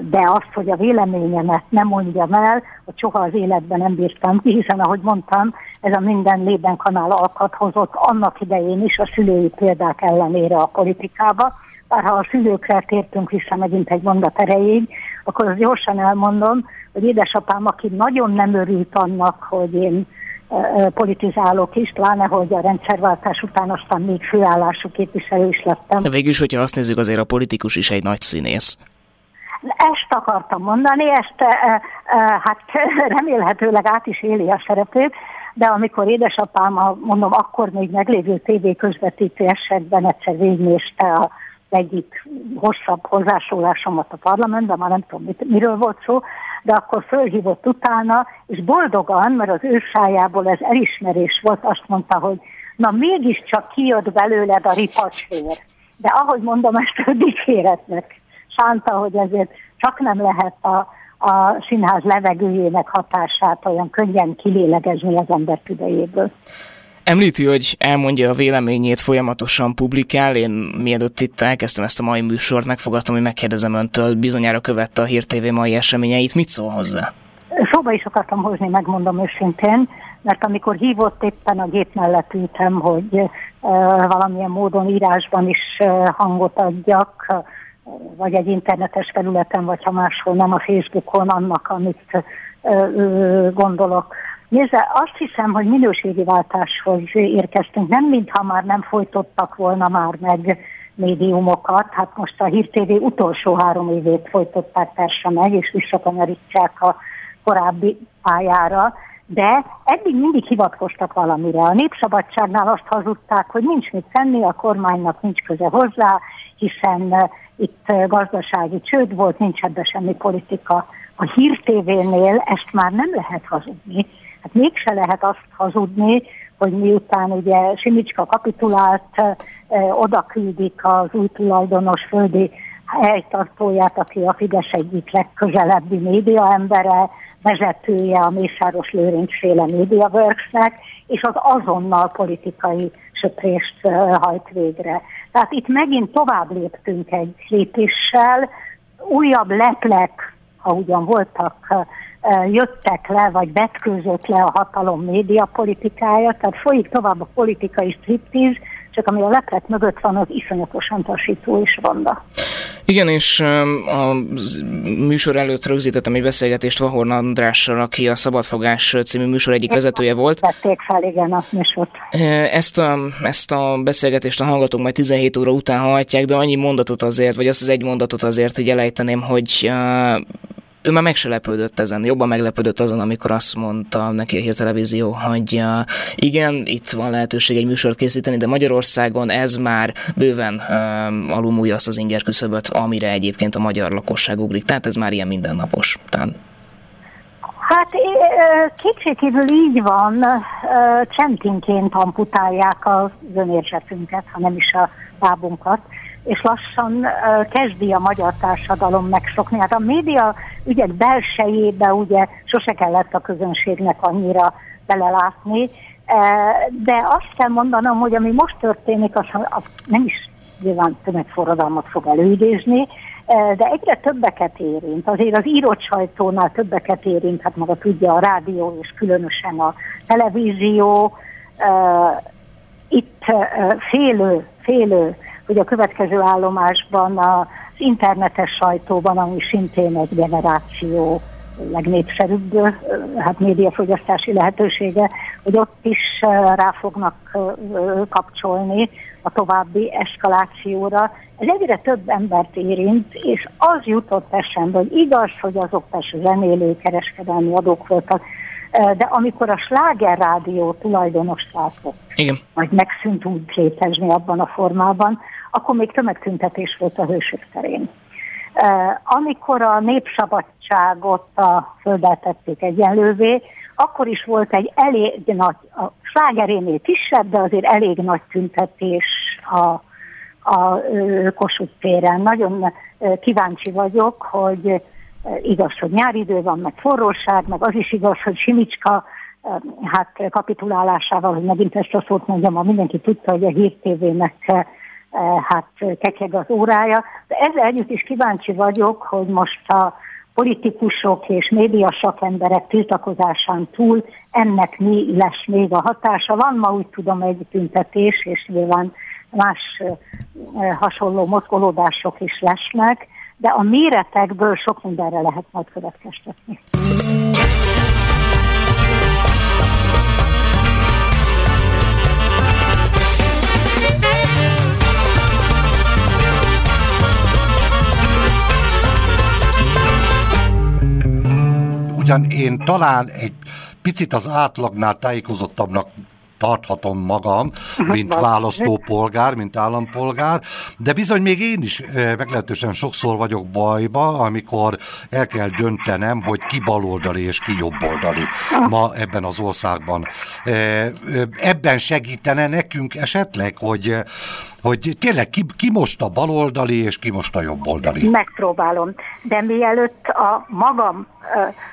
de azt, hogy a véleményemet nem mondjam el, hogy soha az életben nem bírtam ki, hiszen ahogy mondtam, ez a minden lében kanál alkat hozott annak idején is a szülői példák ellenére a politikába, bár ha a szülőkre tértünk vissza megint egy mondat erejéig, akkor az gyorsan elmondom, hogy édesapám, aki nagyon nem örült annak, hogy én politizálok is, pláne, hogy a rendszerváltás után aztán még főállású képviselő is lettem. De végül is, hogyha azt nézzük, azért a politikus is egy nagy színész. Ezt akartam mondani, ezt e, e, hát remélhetőleg át is éli a szerepét, de amikor édesapám, a, mondom, akkor még meglévő tévé közvetítő esetben egyszer végignézte a egyik hosszabb hozzászólásomat a parlamentben, már nem tudom, mit, miről volt szó, de akkor fölhívott utána, és boldogan, mert az ő sájából ez elismerés volt, azt mondta, hogy na mégiscsak kijött belőled a ripacsvér. De ahogy mondom, ezt ő dicséretnek szánta, hogy ezért csak nem lehet a, a színház levegőjének hatását olyan könnyen kilélegezni az ember tüdejéből. Említi, hogy elmondja a véleményét, folyamatosan publikál. Én mielőtt itt elkezdtem ezt a mai műsort, megfogadtam, hogy megkérdezem öntől, bizonyára követte a Hír TV mai eseményeit. Mit szól hozzá? Szóba is akartam hozni, megmondom őszintén, mert amikor hívott éppen a gép mellett ültem, hogy valamilyen módon írásban is hangot adjak, vagy egy internetes felületen, vagy ha máshol, nem a Facebookon, annak, amit gondolok. Nézze, azt hiszem, hogy minőségi váltáshoz érkeztünk. Nem mintha már nem folytottak volna már meg médiumokat. Hát most a Hír TV utolsó három évét folytották persze meg, és visszakanyarítsák a korábbi pályára, de eddig mindig hivatkoztak valamire. A Népszabadságnál azt hazudták, hogy nincs mit tenni, a kormánynak nincs köze hozzá, hiszen itt gazdasági csőd volt, nincs ebben semmi politika. A hírtévénél ezt már nem lehet hazudni. Hát mégse lehet azt hazudni, hogy miután ugye Simicska kapitulált, oda küldik az új tulajdonos földi helytartóját, aki a Fidesz egyik legközelebbi média embere, vezetője a Mészáros Lőrinc féle MediaWorksnek, és az azonnal politikai söprést hajt végre. Tehát itt megint tovább léptünk egy lépéssel, újabb leplek, ha ugyan voltak, jöttek le, vagy vetkőzött le a hatalom média politikája, tehát folyik tovább a politikai striptiz, csak ami a leplet mögött van, az iszonyatosan tasító és ronda. Igen, és a műsor előtt rögzítettem egy beszélgetést Vahorn Andrással, aki a Szabadfogás című műsor egyik vezetője volt. Vették fel, igen, a műsort. Ezt a, ezt a beszélgetést a hallgatók majd 17 óra után hallhatják, de annyi mondatot azért, vagy azt az egy mondatot azért, hogy elejteném, hogy ő már meg se lepődött ezen, jobban meglepődött azon, amikor azt mondta neki a hírtelevízió, hogy igen, itt van lehetőség egy műsort készíteni, de Magyarországon ez már bőven uh, alulmúlja azt az inger küszöböt, amire egyébként a magyar lakosság ugrik. Tehát ez már ilyen mindennapos. Tehát Hát kétségkívül így van, csentinként amputálják az önérzetünket, ha nem is a lábunkat és lassan kezdi a magyar társadalom megszokni. Hát a média ügyek belsejébe ugye sose kellett a közönségnek annyira belelátni, de azt kell mondanom, hogy ami most történik, az, az nem is nyilván tömegforradalmat fog előidézni, de egyre többeket érint. Azért az írott sajtónál többeket érint, hát maga tudja a rádió és különösen a televízió. Itt félő, félő hogy a következő állomásban az internetes sajtóban, ami szintén egy generáció legnépszerűbb hát médiafogyasztási lehetősége, hogy ott is rá fognak kapcsolni a további eszkalációra. Ez egyre több embert érint, és az jutott eszembe, hogy igaz, hogy azok persze zenélő kereskedelmi adók voltak, de amikor a sláger rádió tulajdonos látott, Igen. majd megszűnt úgy létezni abban a formában, akkor még tömegtüntetés volt a hősök terén. Amikor a népszabadságot a földeltették egyenlővé, akkor is volt egy elég nagy, a slágerénél kisebb, de azért elég nagy tüntetés a, a Kossuth téren. Nagyon kíváncsi vagyok, hogy igaz, hogy nyári idő van, meg forróság, meg az is igaz, hogy Simicska hát kapitulálásával, hogy megint ezt a szót mondjam, ma mindenki tudta, hogy a hírtévének hát ketyeg az órája. De ezzel együtt is kíváncsi vagyok, hogy most a politikusok és média szakemberek tiltakozásán túl ennek mi lesz még a hatása. Van ma úgy tudom egy tüntetés, és nyilván más hasonló mozgolódások is lesznek, de a méretekből sok mindenre lehet majd következtetni. Ugyan én talán egy picit az átlagnál tájékozottabbnak tarthatom magam, mint választópolgár, mint állampolgár, de bizony még én is meglehetősen sokszor vagyok bajba, amikor el kell döntenem, hogy ki baloldali és ki jobboldali ma ebben az országban. Ebben segítene nekünk esetleg, hogy hogy tényleg ki, ki most a baloldali és ki most a jobboldali? Megpróbálom, de mielőtt a magam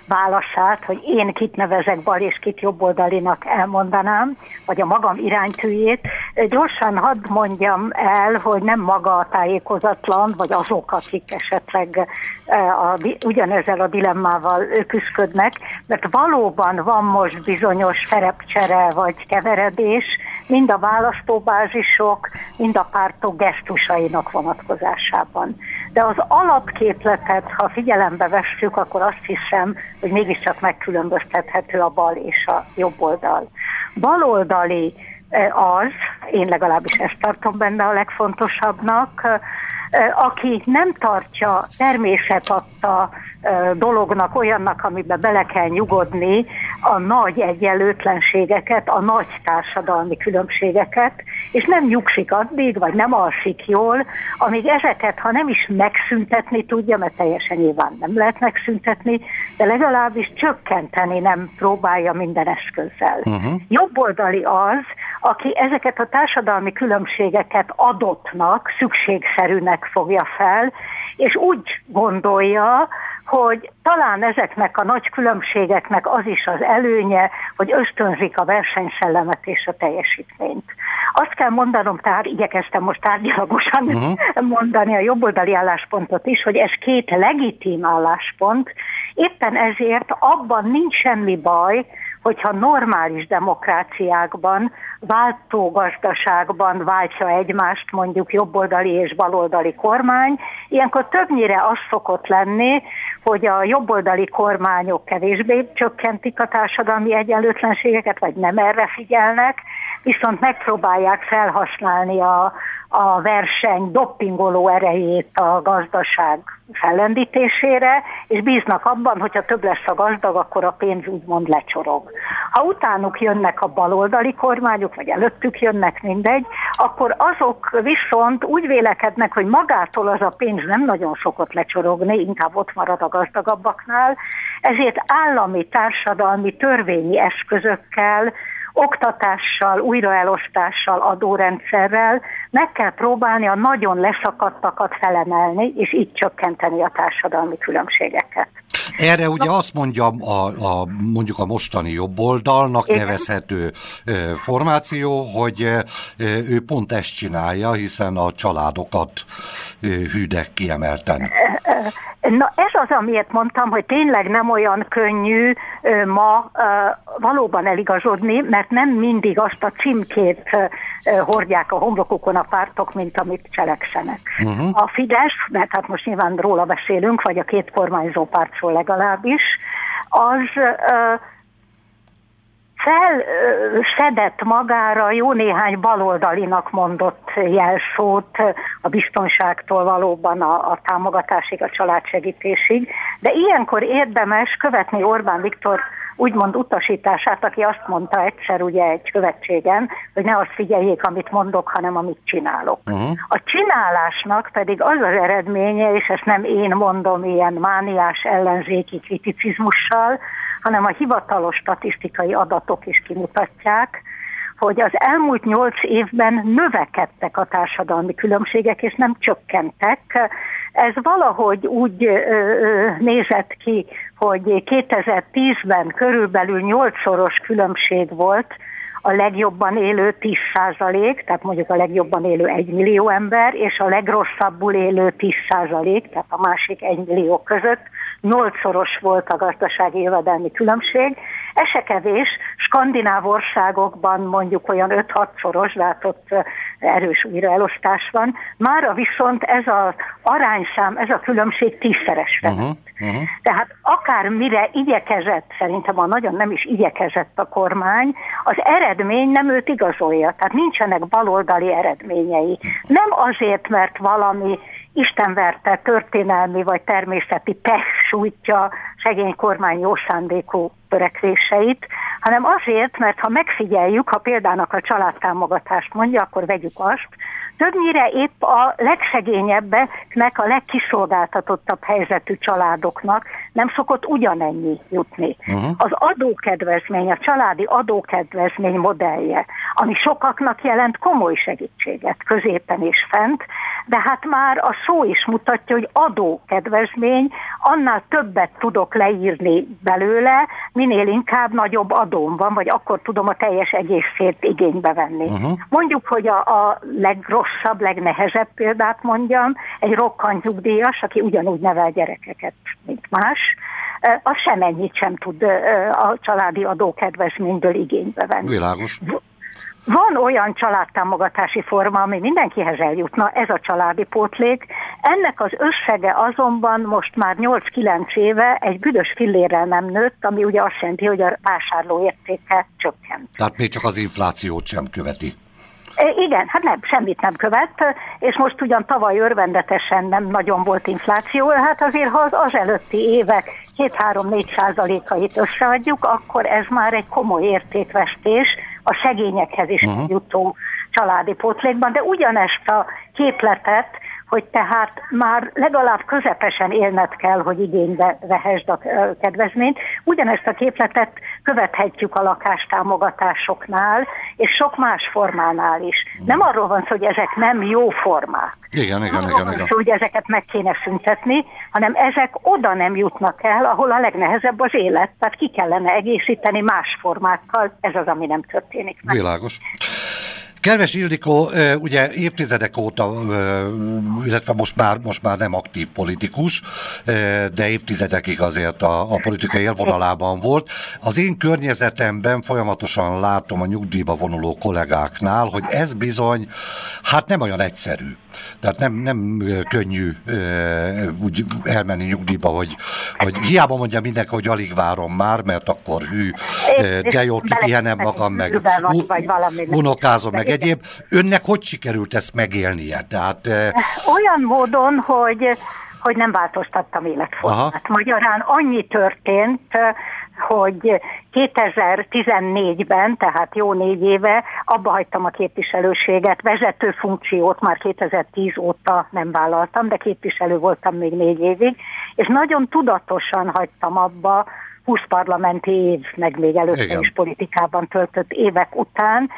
válaszát, hogy én kit nevezek bal és kit jobboldalinak elmondanám, vagy a magam iránytűjét, gyorsan hadd mondjam el, hogy nem maga a tájékozatlan, vagy azok, akik esetleg a, ugyanezzel a dilemmával küzdködnek, mert valóban van most bizonyos szerepcsere vagy keveredés, mind a választóbázisok, mind a pártok gesztusainak vonatkozásában. De az alapképletet, ha figyelembe vesszük, akkor azt hiszem, hogy mégiscsak megkülönböztethető a bal és a jobb oldal. Baloldali az, én legalábbis ezt tartom benne a legfontosabbnak, aki nem tartja természet adta dolognak, olyannak, amiben bele kell nyugodni a nagy egyenlőtlenségeket, a nagy társadalmi különbségeket, és nem nyugsik addig, vagy nem alszik jól, amíg ezeket, ha nem is megszüntetni tudja, mert teljesen nyilván nem lehet megszüntetni, de legalábbis csökkenteni nem próbálja minden eszközzel. Uh-huh. Jobboldali az, aki ezeket a társadalmi különbségeket adottnak, szükségszerűnek fogja fel, és úgy gondolja, hogy talán ezeknek a nagy különbségeknek az is az előnye, hogy ösztönzik a versenyszellemet és a teljesítményt. Azt kell mondanom, tehát igyekeztem most tárgyalagosan uh-huh. mondani a jobboldali álláspontot is, hogy ez két legitim álláspont, éppen ezért abban nincs semmi baj, hogyha normális demokráciákban, váltó gazdaságban váltja egymást mondjuk jobboldali és baloldali kormány, ilyenkor többnyire az szokott lenni, hogy a jobboldali kormányok kevésbé csökkentik a társadalmi egyenlőtlenségeket, vagy nem erre figyelnek, viszont megpróbálják felhasználni a, a verseny doppingoló erejét a gazdaság fellendítésére, és bíznak abban, hogyha több lesz a gazdag, akkor a pénz úgymond lecsorog. Ha utánuk jönnek a baloldali kormányok, vagy előttük jönnek, mindegy, akkor azok viszont úgy vélekednek, hogy magától az a pénz nem nagyon szokott lecsorogni, inkább ott marad a gazdagabbaknál, ezért állami, társadalmi, törvényi eszközökkel oktatással, újraelosztással, adórendszerrel meg kell próbálni a nagyon leszakadtakat felemelni, és így csökkenteni a társadalmi különbségeket. Erre ugye azt mondja a, a mondjuk a mostani jobboldalnak Igen. nevezhető formáció, hogy ő pont ezt csinálja, hiszen a családokat hűdek kiemelten. Na ez az, amiért mondtam, hogy tényleg nem olyan könnyű ma valóban eligazodni, mert nem mindig azt a címkét hordják a homlokukon a pártok, mint amit cselekszenek. Uh-huh. A Fidesz, mert hát most nyilván róla beszélünk, vagy a két kormányzó pártról legalábbis, az felszedett magára jó néhány baloldalinak mondott jelszót a biztonságtól valóban a, a támogatásig, a családsegítésig, de ilyenkor érdemes követni Orbán Viktor úgymond utasítását, aki azt mondta egyszer ugye egy követségen, hogy ne azt figyeljék, amit mondok, hanem amit csinálok. Uh-huh. A csinálásnak pedig az az eredménye, és ezt nem én mondom ilyen mániás ellenzéki kriticizmussal, hanem a hivatalos statisztikai adatok is kimutatják, hogy az elmúlt nyolc évben növekedtek a társadalmi különbségek, és nem csökkentek. Ez valahogy úgy nézett ki, hogy 2010-ben körülbelül nyolcszoros különbség volt a legjobban élő 10 százalék, tehát mondjuk a legjobban élő 1 millió ember, és a legrosszabbul élő 10 százalék, tehát a másik 1 millió között nyolcszoros volt a gazdasági jövedelmi különbség. Ez se kevés, skandináv országokban mondjuk olyan 5-6 szoros, de hát ott erős újraelosztás van. Mára viszont ez az arányszám, ez a különbség tízszeres uh-huh, uh-huh. Tehát akár mire igyekezett, szerintem a nagyon nem is igyekezett a kormány, az eredmény nem őt igazolja. Tehát nincsenek baloldali eredményei. Nem azért, mert valami istenverte történelmi vagy természeti pech sújtja szegény kormány jó szándékú törekvéseit, hanem azért, mert ha megfigyeljük, ha példának a családtámogatást mondja, akkor vegyük azt, többnyire épp a legszegényebbeknek, a legkiszolgáltatottabb helyzetű családoknak nem szokott ugyanennyi jutni. Uh-huh. Az adókedvezmény, a családi adókedvezmény modellje, ami sokaknak jelent komoly segítséget középen és fent, de hát már a szó is mutatja, hogy adókedvezmény, annál többet tudok leírni belőle, minél inkább nagyobb adóm van, vagy akkor tudom a teljes egészét igénybe venni. Uh-huh. Mondjuk, hogy a, a legrosszabb, legnehezebb példát mondjam, egy rokkant nyugdíjas, aki ugyanúgy nevel gyerekeket, mint más, az semennyit sem tud a családi adókedvezményből igénybe venni. Világos. Van olyan családtámogatási forma, ami mindenkihez eljutna, ez a családi pótlék. Ennek az összege azonban most már 8-9 éve egy büdös fillérrel nem nőtt, ami ugye azt jelenti, hogy a vásárlóértéke csökkent. Tehát még csak az inflációt sem követi. E, igen, hát nem, semmit nem követ, és most ugyan tavaly örvendetesen nem nagyon volt infláció, hát azért ha az, az előtti évek 2-3-4 százalékait összeadjuk, akkor ez már egy komoly értékvesztés, a szegényekhez is uh-huh. jutó családi pótlékban, de ugyanezt a képletet, hogy tehát már legalább közepesen élned kell, hogy igénybe vehesd a kedvezményt. Ugyanezt a képletet követhetjük a lakástámogatásoknál, és sok más formánál is. Nem arról van szó, hogy ezek nem jó formák. Igen, igen, igen, igen. Szó, hogy ezeket meg kéne szüntetni, hanem ezek oda nem jutnak el, ahol a legnehezebb az élet. Tehát ki kellene egészíteni más formákkal, ez az, ami nem történik meg. Világos. Kedves Ildikó, ugye évtizedek óta, illetve most már, most már nem aktív politikus, de évtizedekig azért a, a politikai élvonalában volt. Az én környezetemben folyamatosan látom a nyugdíjba vonuló kollégáknál, hogy ez bizony, hát nem olyan egyszerű. Tehát nem, nem könnyű úgy elmenni nyugdíjba, hogy, hogy hiába mondja mindenki, hogy alig várom már, mert akkor hű, de jó, kipihenem magam, meg unokázom, meg egyéb. Önnek hogy sikerült ezt megélnie? Tehát, Olyan módon, hogy hogy nem változtattam életformát. Aha. Magyarán annyi történt, hogy 2014-ben, tehát jó négy éve abba hagytam a képviselőséget, vezető funkciót már 2010 óta nem vállaltam, de képviselő voltam még négy évig, és nagyon tudatosan hagytam abba 20 parlamenti év, meg még előtte Igen. is politikában töltött évek után,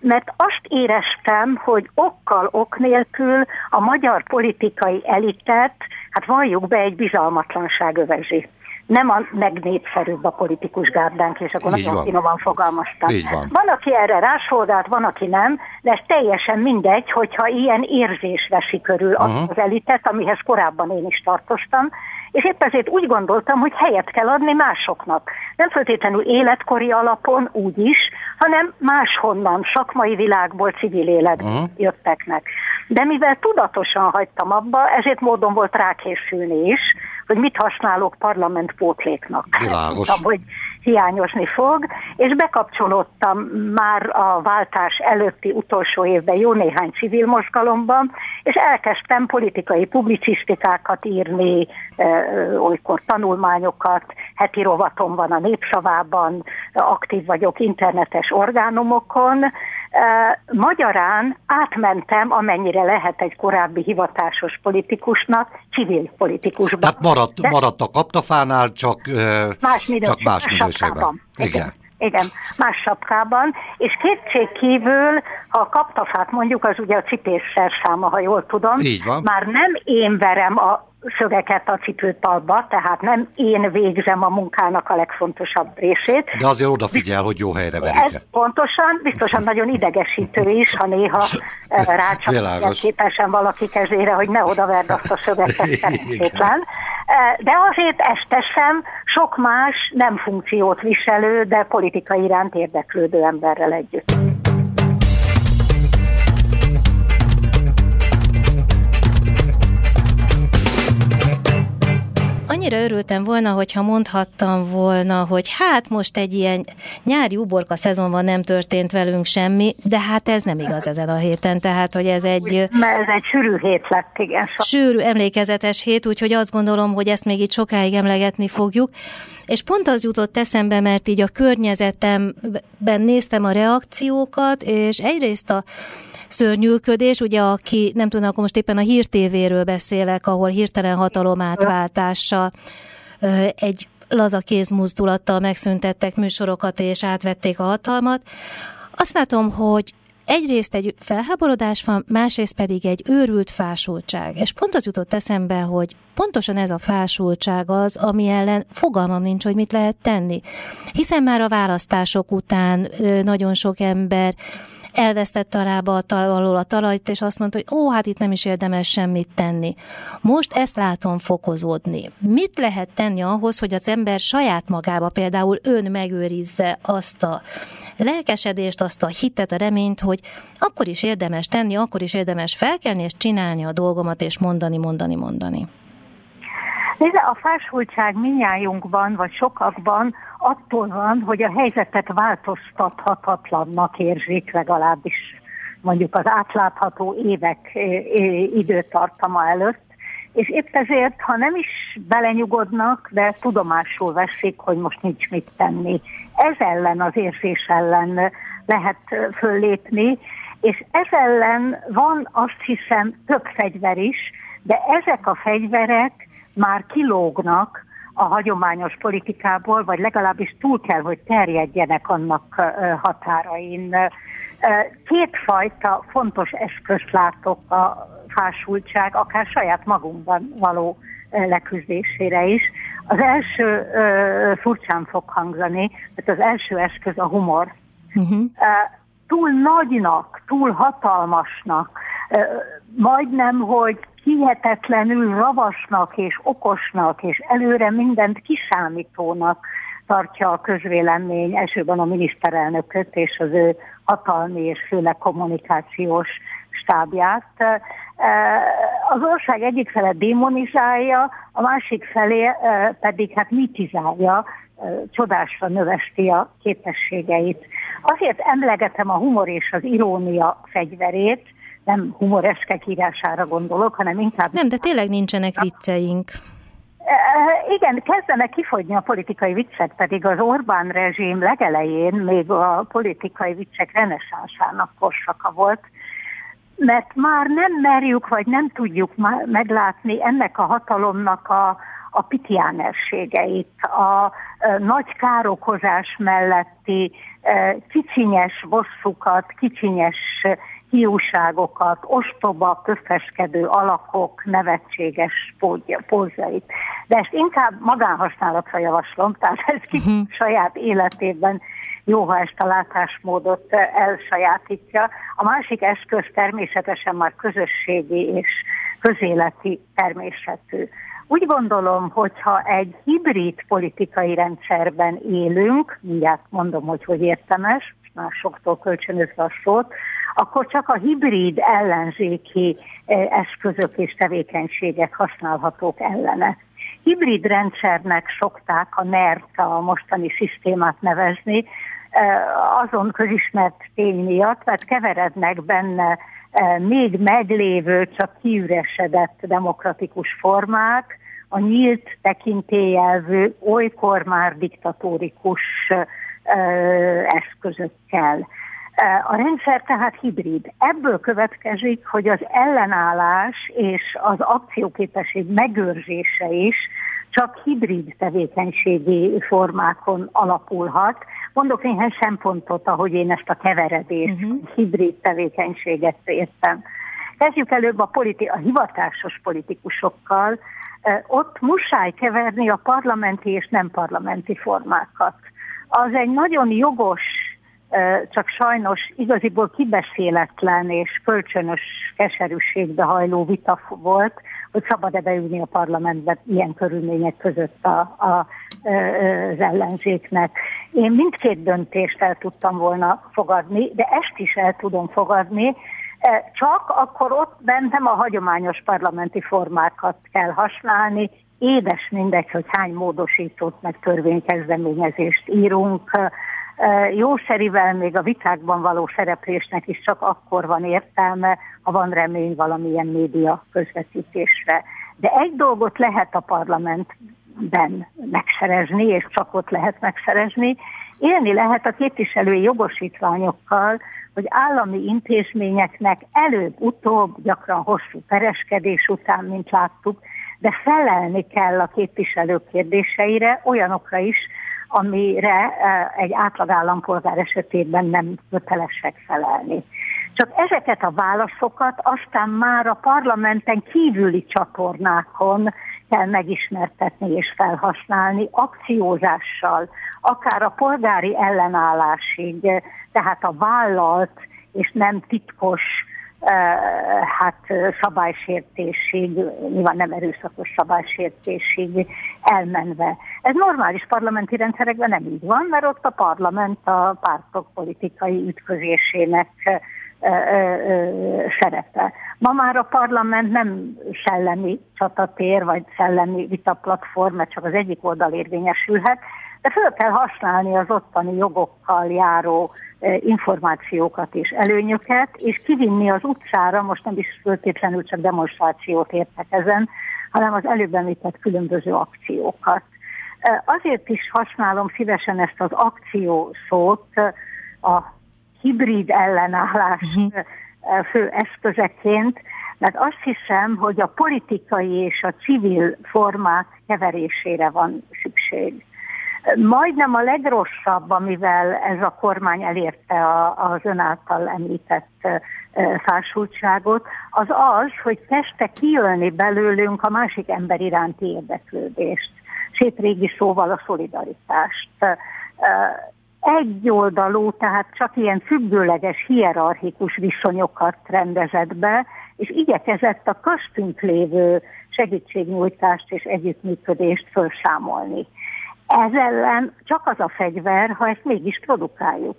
mert azt éreztem, hogy okkal, ok nélkül a magyar politikai elitet, hát valljuk be, egy bizalmatlanság övezi nem a legnépszerűbb a politikus gárdánk, és akkor nagyon finoman fogalmaztam. van. van, aki erre rásolgált, van, aki nem, de ez teljesen mindegy, hogyha ilyen érzés veszi körül uh-huh. az elitet, amihez korábban én is tartoztam, és épp ezért úgy gondoltam, hogy helyet kell adni másoknak. Nem feltétlenül életkori alapon úgy is, hanem máshonnan, szakmai világból, civil életből uh-huh. jötteknek. De mivel tudatosan hagytam abba, ezért módon volt rákészülni is, hogy mit használok parlamentpótléknak. Világos. Tudtam, hogy hiányozni fog, és bekapcsolódtam már a váltás előtti utolsó évben jó néhány civil mozgalomban, és elkezdtem politikai publicisztikákat írni, olykor tanulmányokat, heti rovatom van a népszavában, aktív vagyok internetes orgánumokon, Magyarán átmentem, amennyire lehet egy korábbi hivatásos politikusnak, civil politikusban. Tehát maradt, De maradt a kaptafánál, csak más, minőség, csak más minőségben. Igen. Igen. Igen, más sapkában, és kétség kívül, ha kaptafát mondjuk, az ugye a cipés szerszáma, ha jól tudom, Így van. már nem én verem a szögeket a cipőtalba, tehát nem én végzem a munkának a legfontosabb részét. De azért odafigyel, hogy jó helyre Ez verik pontosan, biztosan nagyon idegesítő is, ha néha eh, rácsap Világos. képesen valaki kezére, hogy ne odaverd azt a szövetet szerencsétlen. Eh, De azért ezt teszem sok más nem funkciót viselő, de politika iránt érdeklődő emberrel együtt. Annyira örültem volna, hogyha mondhattam volna, hogy hát most egy ilyen nyári uborka szezonban nem történt velünk semmi, de hát ez nem igaz ezen a héten, tehát hogy ez egy Mert ez egy sűrű hét lett, igen. Sűrű, emlékezetes hét, úgyhogy azt gondolom, hogy ezt még itt sokáig emlegetni fogjuk. És pont az jutott eszembe, mert így a környezetemben néztem a reakciókat, és egyrészt a szörnyűködés, ugye aki, nem tudom, akkor most éppen a hírtévéről beszélek, ahol hirtelen hatalomátváltása ö, egy laza kézmozdulattal megszüntettek műsorokat és átvették a hatalmat. Azt látom, hogy egyrészt egy felháborodás van, másrészt pedig egy őrült fásultság. És pont az jutott eszembe, hogy pontosan ez a fásultság az, ami ellen fogalmam nincs, hogy mit lehet tenni. Hiszen már a választások után nagyon sok ember elvesztette a lába a tal- alól a talajt, és azt mondta, hogy ó, hát itt nem is érdemes semmit tenni. Most ezt látom fokozódni. Mit lehet tenni ahhoz, hogy az ember saját magába például ön megőrizze azt a lelkesedést, azt a hitet, a reményt, hogy akkor is érdemes tenni, akkor is érdemes felkelni és csinálni a dolgomat, és mondani, mondani, mondani. Nézze, a fásultság minnyájunkban, vagy sokakban attól van, hogy a helyzetet változtathatatlannak érzik legalábbis mondjuk az átlátható évek időtartama előtt, és épp ezért, ha nem is belenyugodnak, de tudomásul veszik, hogy most nincs mit tenni. Ez ellen, az érzés ellen lehet eh, föllépni, és ez ellen van azt hiszem több fegyver is, de ezek a fegyverek már kilógnak a hagyományos politikából, vagy legalábbis túl kell, hogy terjedjenek annak határain. Kétfajta fontos eszközt látok a fásultság, akár saját magunkban való leküzdésére is. Az első furcsán fog hangzani, mert az első eszköz a humor. Uh-huh. Túl nagynak, túl hatalmasnak, majdnem, hogy hihetetlenül ravasnak és okosnak és előre mindent kiszámítónak tartja a közvélemény, elsőben a miniszterelnököt és az ő hatalmi és főleg kommunikációs stábját. Az ország egyik fele démonizálja, a másik felé pedig hát mitizálja, csodásra növesti a képességeit. Azért emlegetem a humor és az irónia fegyverét, nem humoreskek írására gondolok, hanem inkább... Nem, de tényleg nincsenek vicceink. E, igen, kezdenek kifogyni a politikai viccek, pedig az Orbán rezsim legelején még a politikai viccek reneszánsának korszaka volt, mert már nem merjük, vagy nem tudjuk meglátni ennek a hatalomnak a, a pitiánerségeit, a, a nagy károkozás melletti e, kicsinyes bosszukat, kicsinyes hiúságokat, ostoba, pöffeskedő alakok, nevetséges pózait. De ezt inkább magánhasználatra javaslom, tehát ez ki uh-huh. saját életében jó, ha ezt a látásmódot elsajátítja. A másik eszköz természetesen már közösségi és közéleti természetű. Úgy gondolom, hogyha egy hibrid politikai rendszerben élünk, mindjárt mondom, hogy hogy értemes, másoktól kölcsönözve a szót, akkor csak a hibrid ellenzéki eszközök és tevékenységek használhatók ellene. Hibrid rendszernek szokták a NERT, a mostani szisztémát nevezni, azon közismert tény miatt, mert keverednek benne még meglévő, csak kiüresedett demokratikus formák, a nyílt tekintélyelvű, olykor már diktatórikus eszközökkel. A rendszer tehát hibrid. Ebből következik, hogy az ellenállás és az akcióképesség megőrzése is csak hibrid tevékenységi formákon alapulhat. mondok néhány szempontot, ahogy én ezt a keveredés, uh-huh. hibrid tevékenységet értem. Kezdjük előbb a, politi- a hivatásos politikusokkal. Ott muszáj keverni a parlamenti és nem parlamenti formákat. Az egy nagyon jogos csak sajnos igaziból kibeszéletlen és kölcsönös keserűségbe hajló vita volt, hogy szabad-e beülni a parlamentbe ilyen körülmények között a, a, az ellenzéknek. Én mindkét döntést el tudtam volna fogadni, de ezt is el tudom fogadni, csak akkor ott bentem a hagyományos parlamenti formákat kell használni, édes mindegy, hogy hány módosítót meg törvénykezdeményezést írunk, Jószerivel még a vitákban való szereplésnek is csak akkor van értelme, ha van remény valamilyen média közvetítésre. De egy dolgot lehet a parlamentben megszerezni, és csak ott lehet megszerezni, élni lehet a képviselői jogosítványokkal, hogy állami intézményeknek előbb-utóbb, gyakran hosszú pereskedés után, mint láttuk, de felelni kell a képviselők kérdéseire, olyanokra is, amire e, egy átlag állampolgár esetében nem kötelesek felelni. Csak ezeket a válaszokat aztán már a parlamenten kívüli csatornákon kell megismertetni és felhasználni akciózással, akár a polgári ellenállásig, tehát a vállalt és nem titkos hát szabálysértésig, nyilván nem erőszakos szabálysértésig elmenve. Ez normális parlamenti rendszerekben nem így van, mert ott a parlament a pártok politikai ütközésének szerepe. Ma már a parlament nem szellemi csatatér, vagy szellemi vitaplatform, mert csak az egyik oldal érvényesülhet, de föl kell használni az ottani jogokkal járó információkat és előnyöket, és kivinni az utcára, most nem is föltétlenül csak demonstrációt értek ezen, hanem az előbb említett különböző akciókat. Azért is használom szívesen ezt az akció szót, a hibrid ellenállás uh-huh. fő eszközeként, mert azt hiszem, hogy a politikai és a civil formák keverésére van szükség. Majdnem a legrosszabb, amivel ez a kormány elérte a, az ön által említett fásultságot, az az, hogy kezdte kijönni belőlünk a másik ember iránti érdeklődést. Szép régi szóval a szolidaritást. Egyoldalú, tehát csak ilyen függőleges, hierarchikus viszonyokat rendezett be, és igyekezett a köztünk lévő segítségnyújtást és együttműködést felszámolni. Ez ellen csak az a fegyver, ha ezt mégis produkáljuk.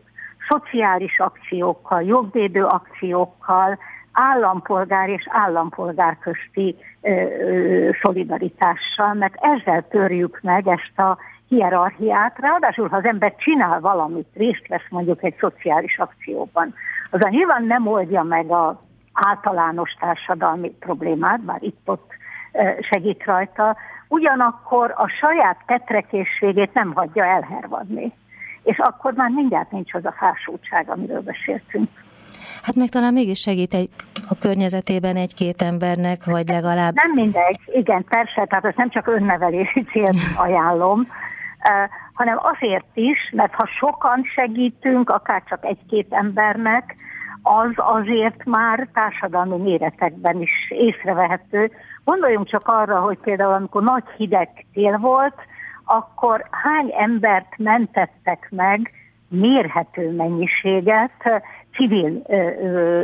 Szociális akciókkal, jogvédő akciókkal, állampolgár és állampolgár közti ö, szolidaritással, mert ezzel törjük meg ezt a hierarchiát. Ráadásul, ha az ember csinál valamit, részt vesz mondjuk egy szociális akcióban, az a nyilván nem oldja meg az általános társadalmi problémát, bár itt-ott segít rajta, ugyanakkor a saját tetrekészségét nem hagyja elhervadni. És akkor már mindjárt nincs az a fásultság, amiről beszéltünk. Hát meg talán mégis segít egy, a környezetében egy-két embernek, vagy legalább... Nem mindegy, igen, persze, tehát ezt nem csak önnevelési célt ajánlom, hanem azért is, mert ha sokan segítünk, akár csak egy-két embernek, az azért már társadalmi méretekben is észrevehető. Gondoljunk csak arra, hogy például amikor nagy hideg tél volt, akkor hány embert mentettek meg mérhető mennyiséget civil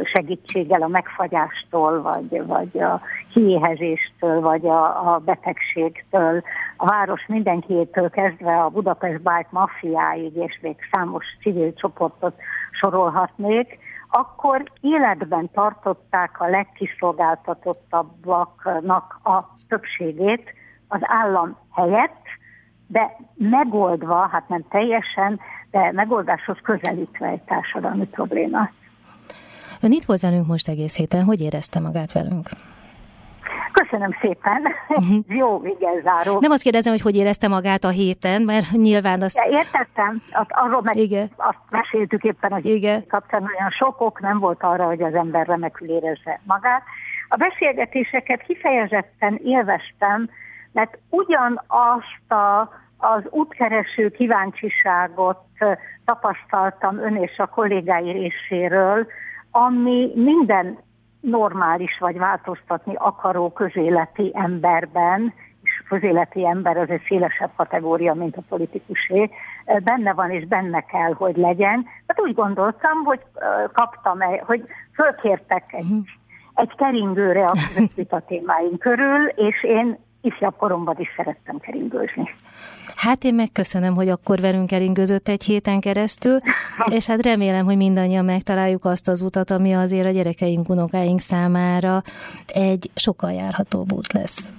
segítséggel a megfagyástól, vagy, vagy a kiéhezéstől, vagy a, a betegségtől, a város mindenkiétől kezdve a Budapest Bike mafiáig, és még számos civil csoportot sorolhatnék, akkor életben tartották a legkiszolgáltatottabbaknak a többségét az állam helyett, de megoldva, hát nem teljesen, de megoldáshoz közelítve egy társadalmi problémát. Ön itt volt velünk most egész héten, hogy érezte magát velünk? Köszönöm szépen. Uh-huh. Jó, igen, záró. Nem azt kérdezem, hogy hogy érezte magát a héten, mert nyilván azt... Ja, értettem, arról meg igen. azt meséltük éppen, hogy igen. kapcsán olyan sok ok nem volt arra, hogy az ember remekül érezze magát. A beszélgetéseket kifejezetten élveztem, mert ugyanazt a az útkereső kíváncsiságot tapasztaltam ön és a kollégái részéről, ami minden normális vagy változtatni akaró közéleti emberben, és közéleti ember az egy szélesebb kategória, mint a politikusé, benne van és benne kell, hogy legyen. Hát úgy gondoltam, hogy kaptam, hogy fölkértek egy, mhm. egy keringőre a vita témáink körül, és én ifjabb koromban is szerettem keringőzni. Hát én megköszönöm, hogy akkor velünk keringőzött egy héten keresztül, és hát remélem, hogy mindannyian megtaláljuk azt az utat, ami azért a gyerekeink, unokáink számára egy sokkal járhatóbb út lesz.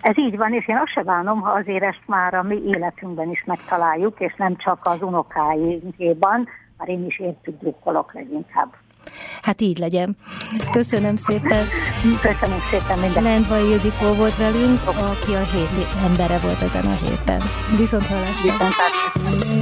Ez így van, és én azt se bánom, ha azért ezt már a mi életünkben is megtaláljuk, és nem csak az unokáinkban, már én is értük drukkolok leginkább. Hát így legyen. Köszönöm szépen. Köszönöm szépen minden. Lendvai Ildikó volt velünk, aki a hét embere volt ezen a héten. Viszont hallásra. Viszont hallásra.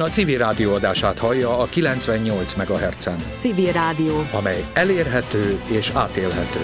Ön a civil rádió adását hallja a 98 MHz-en. Civil rádió. Amely elérhető és átélhető.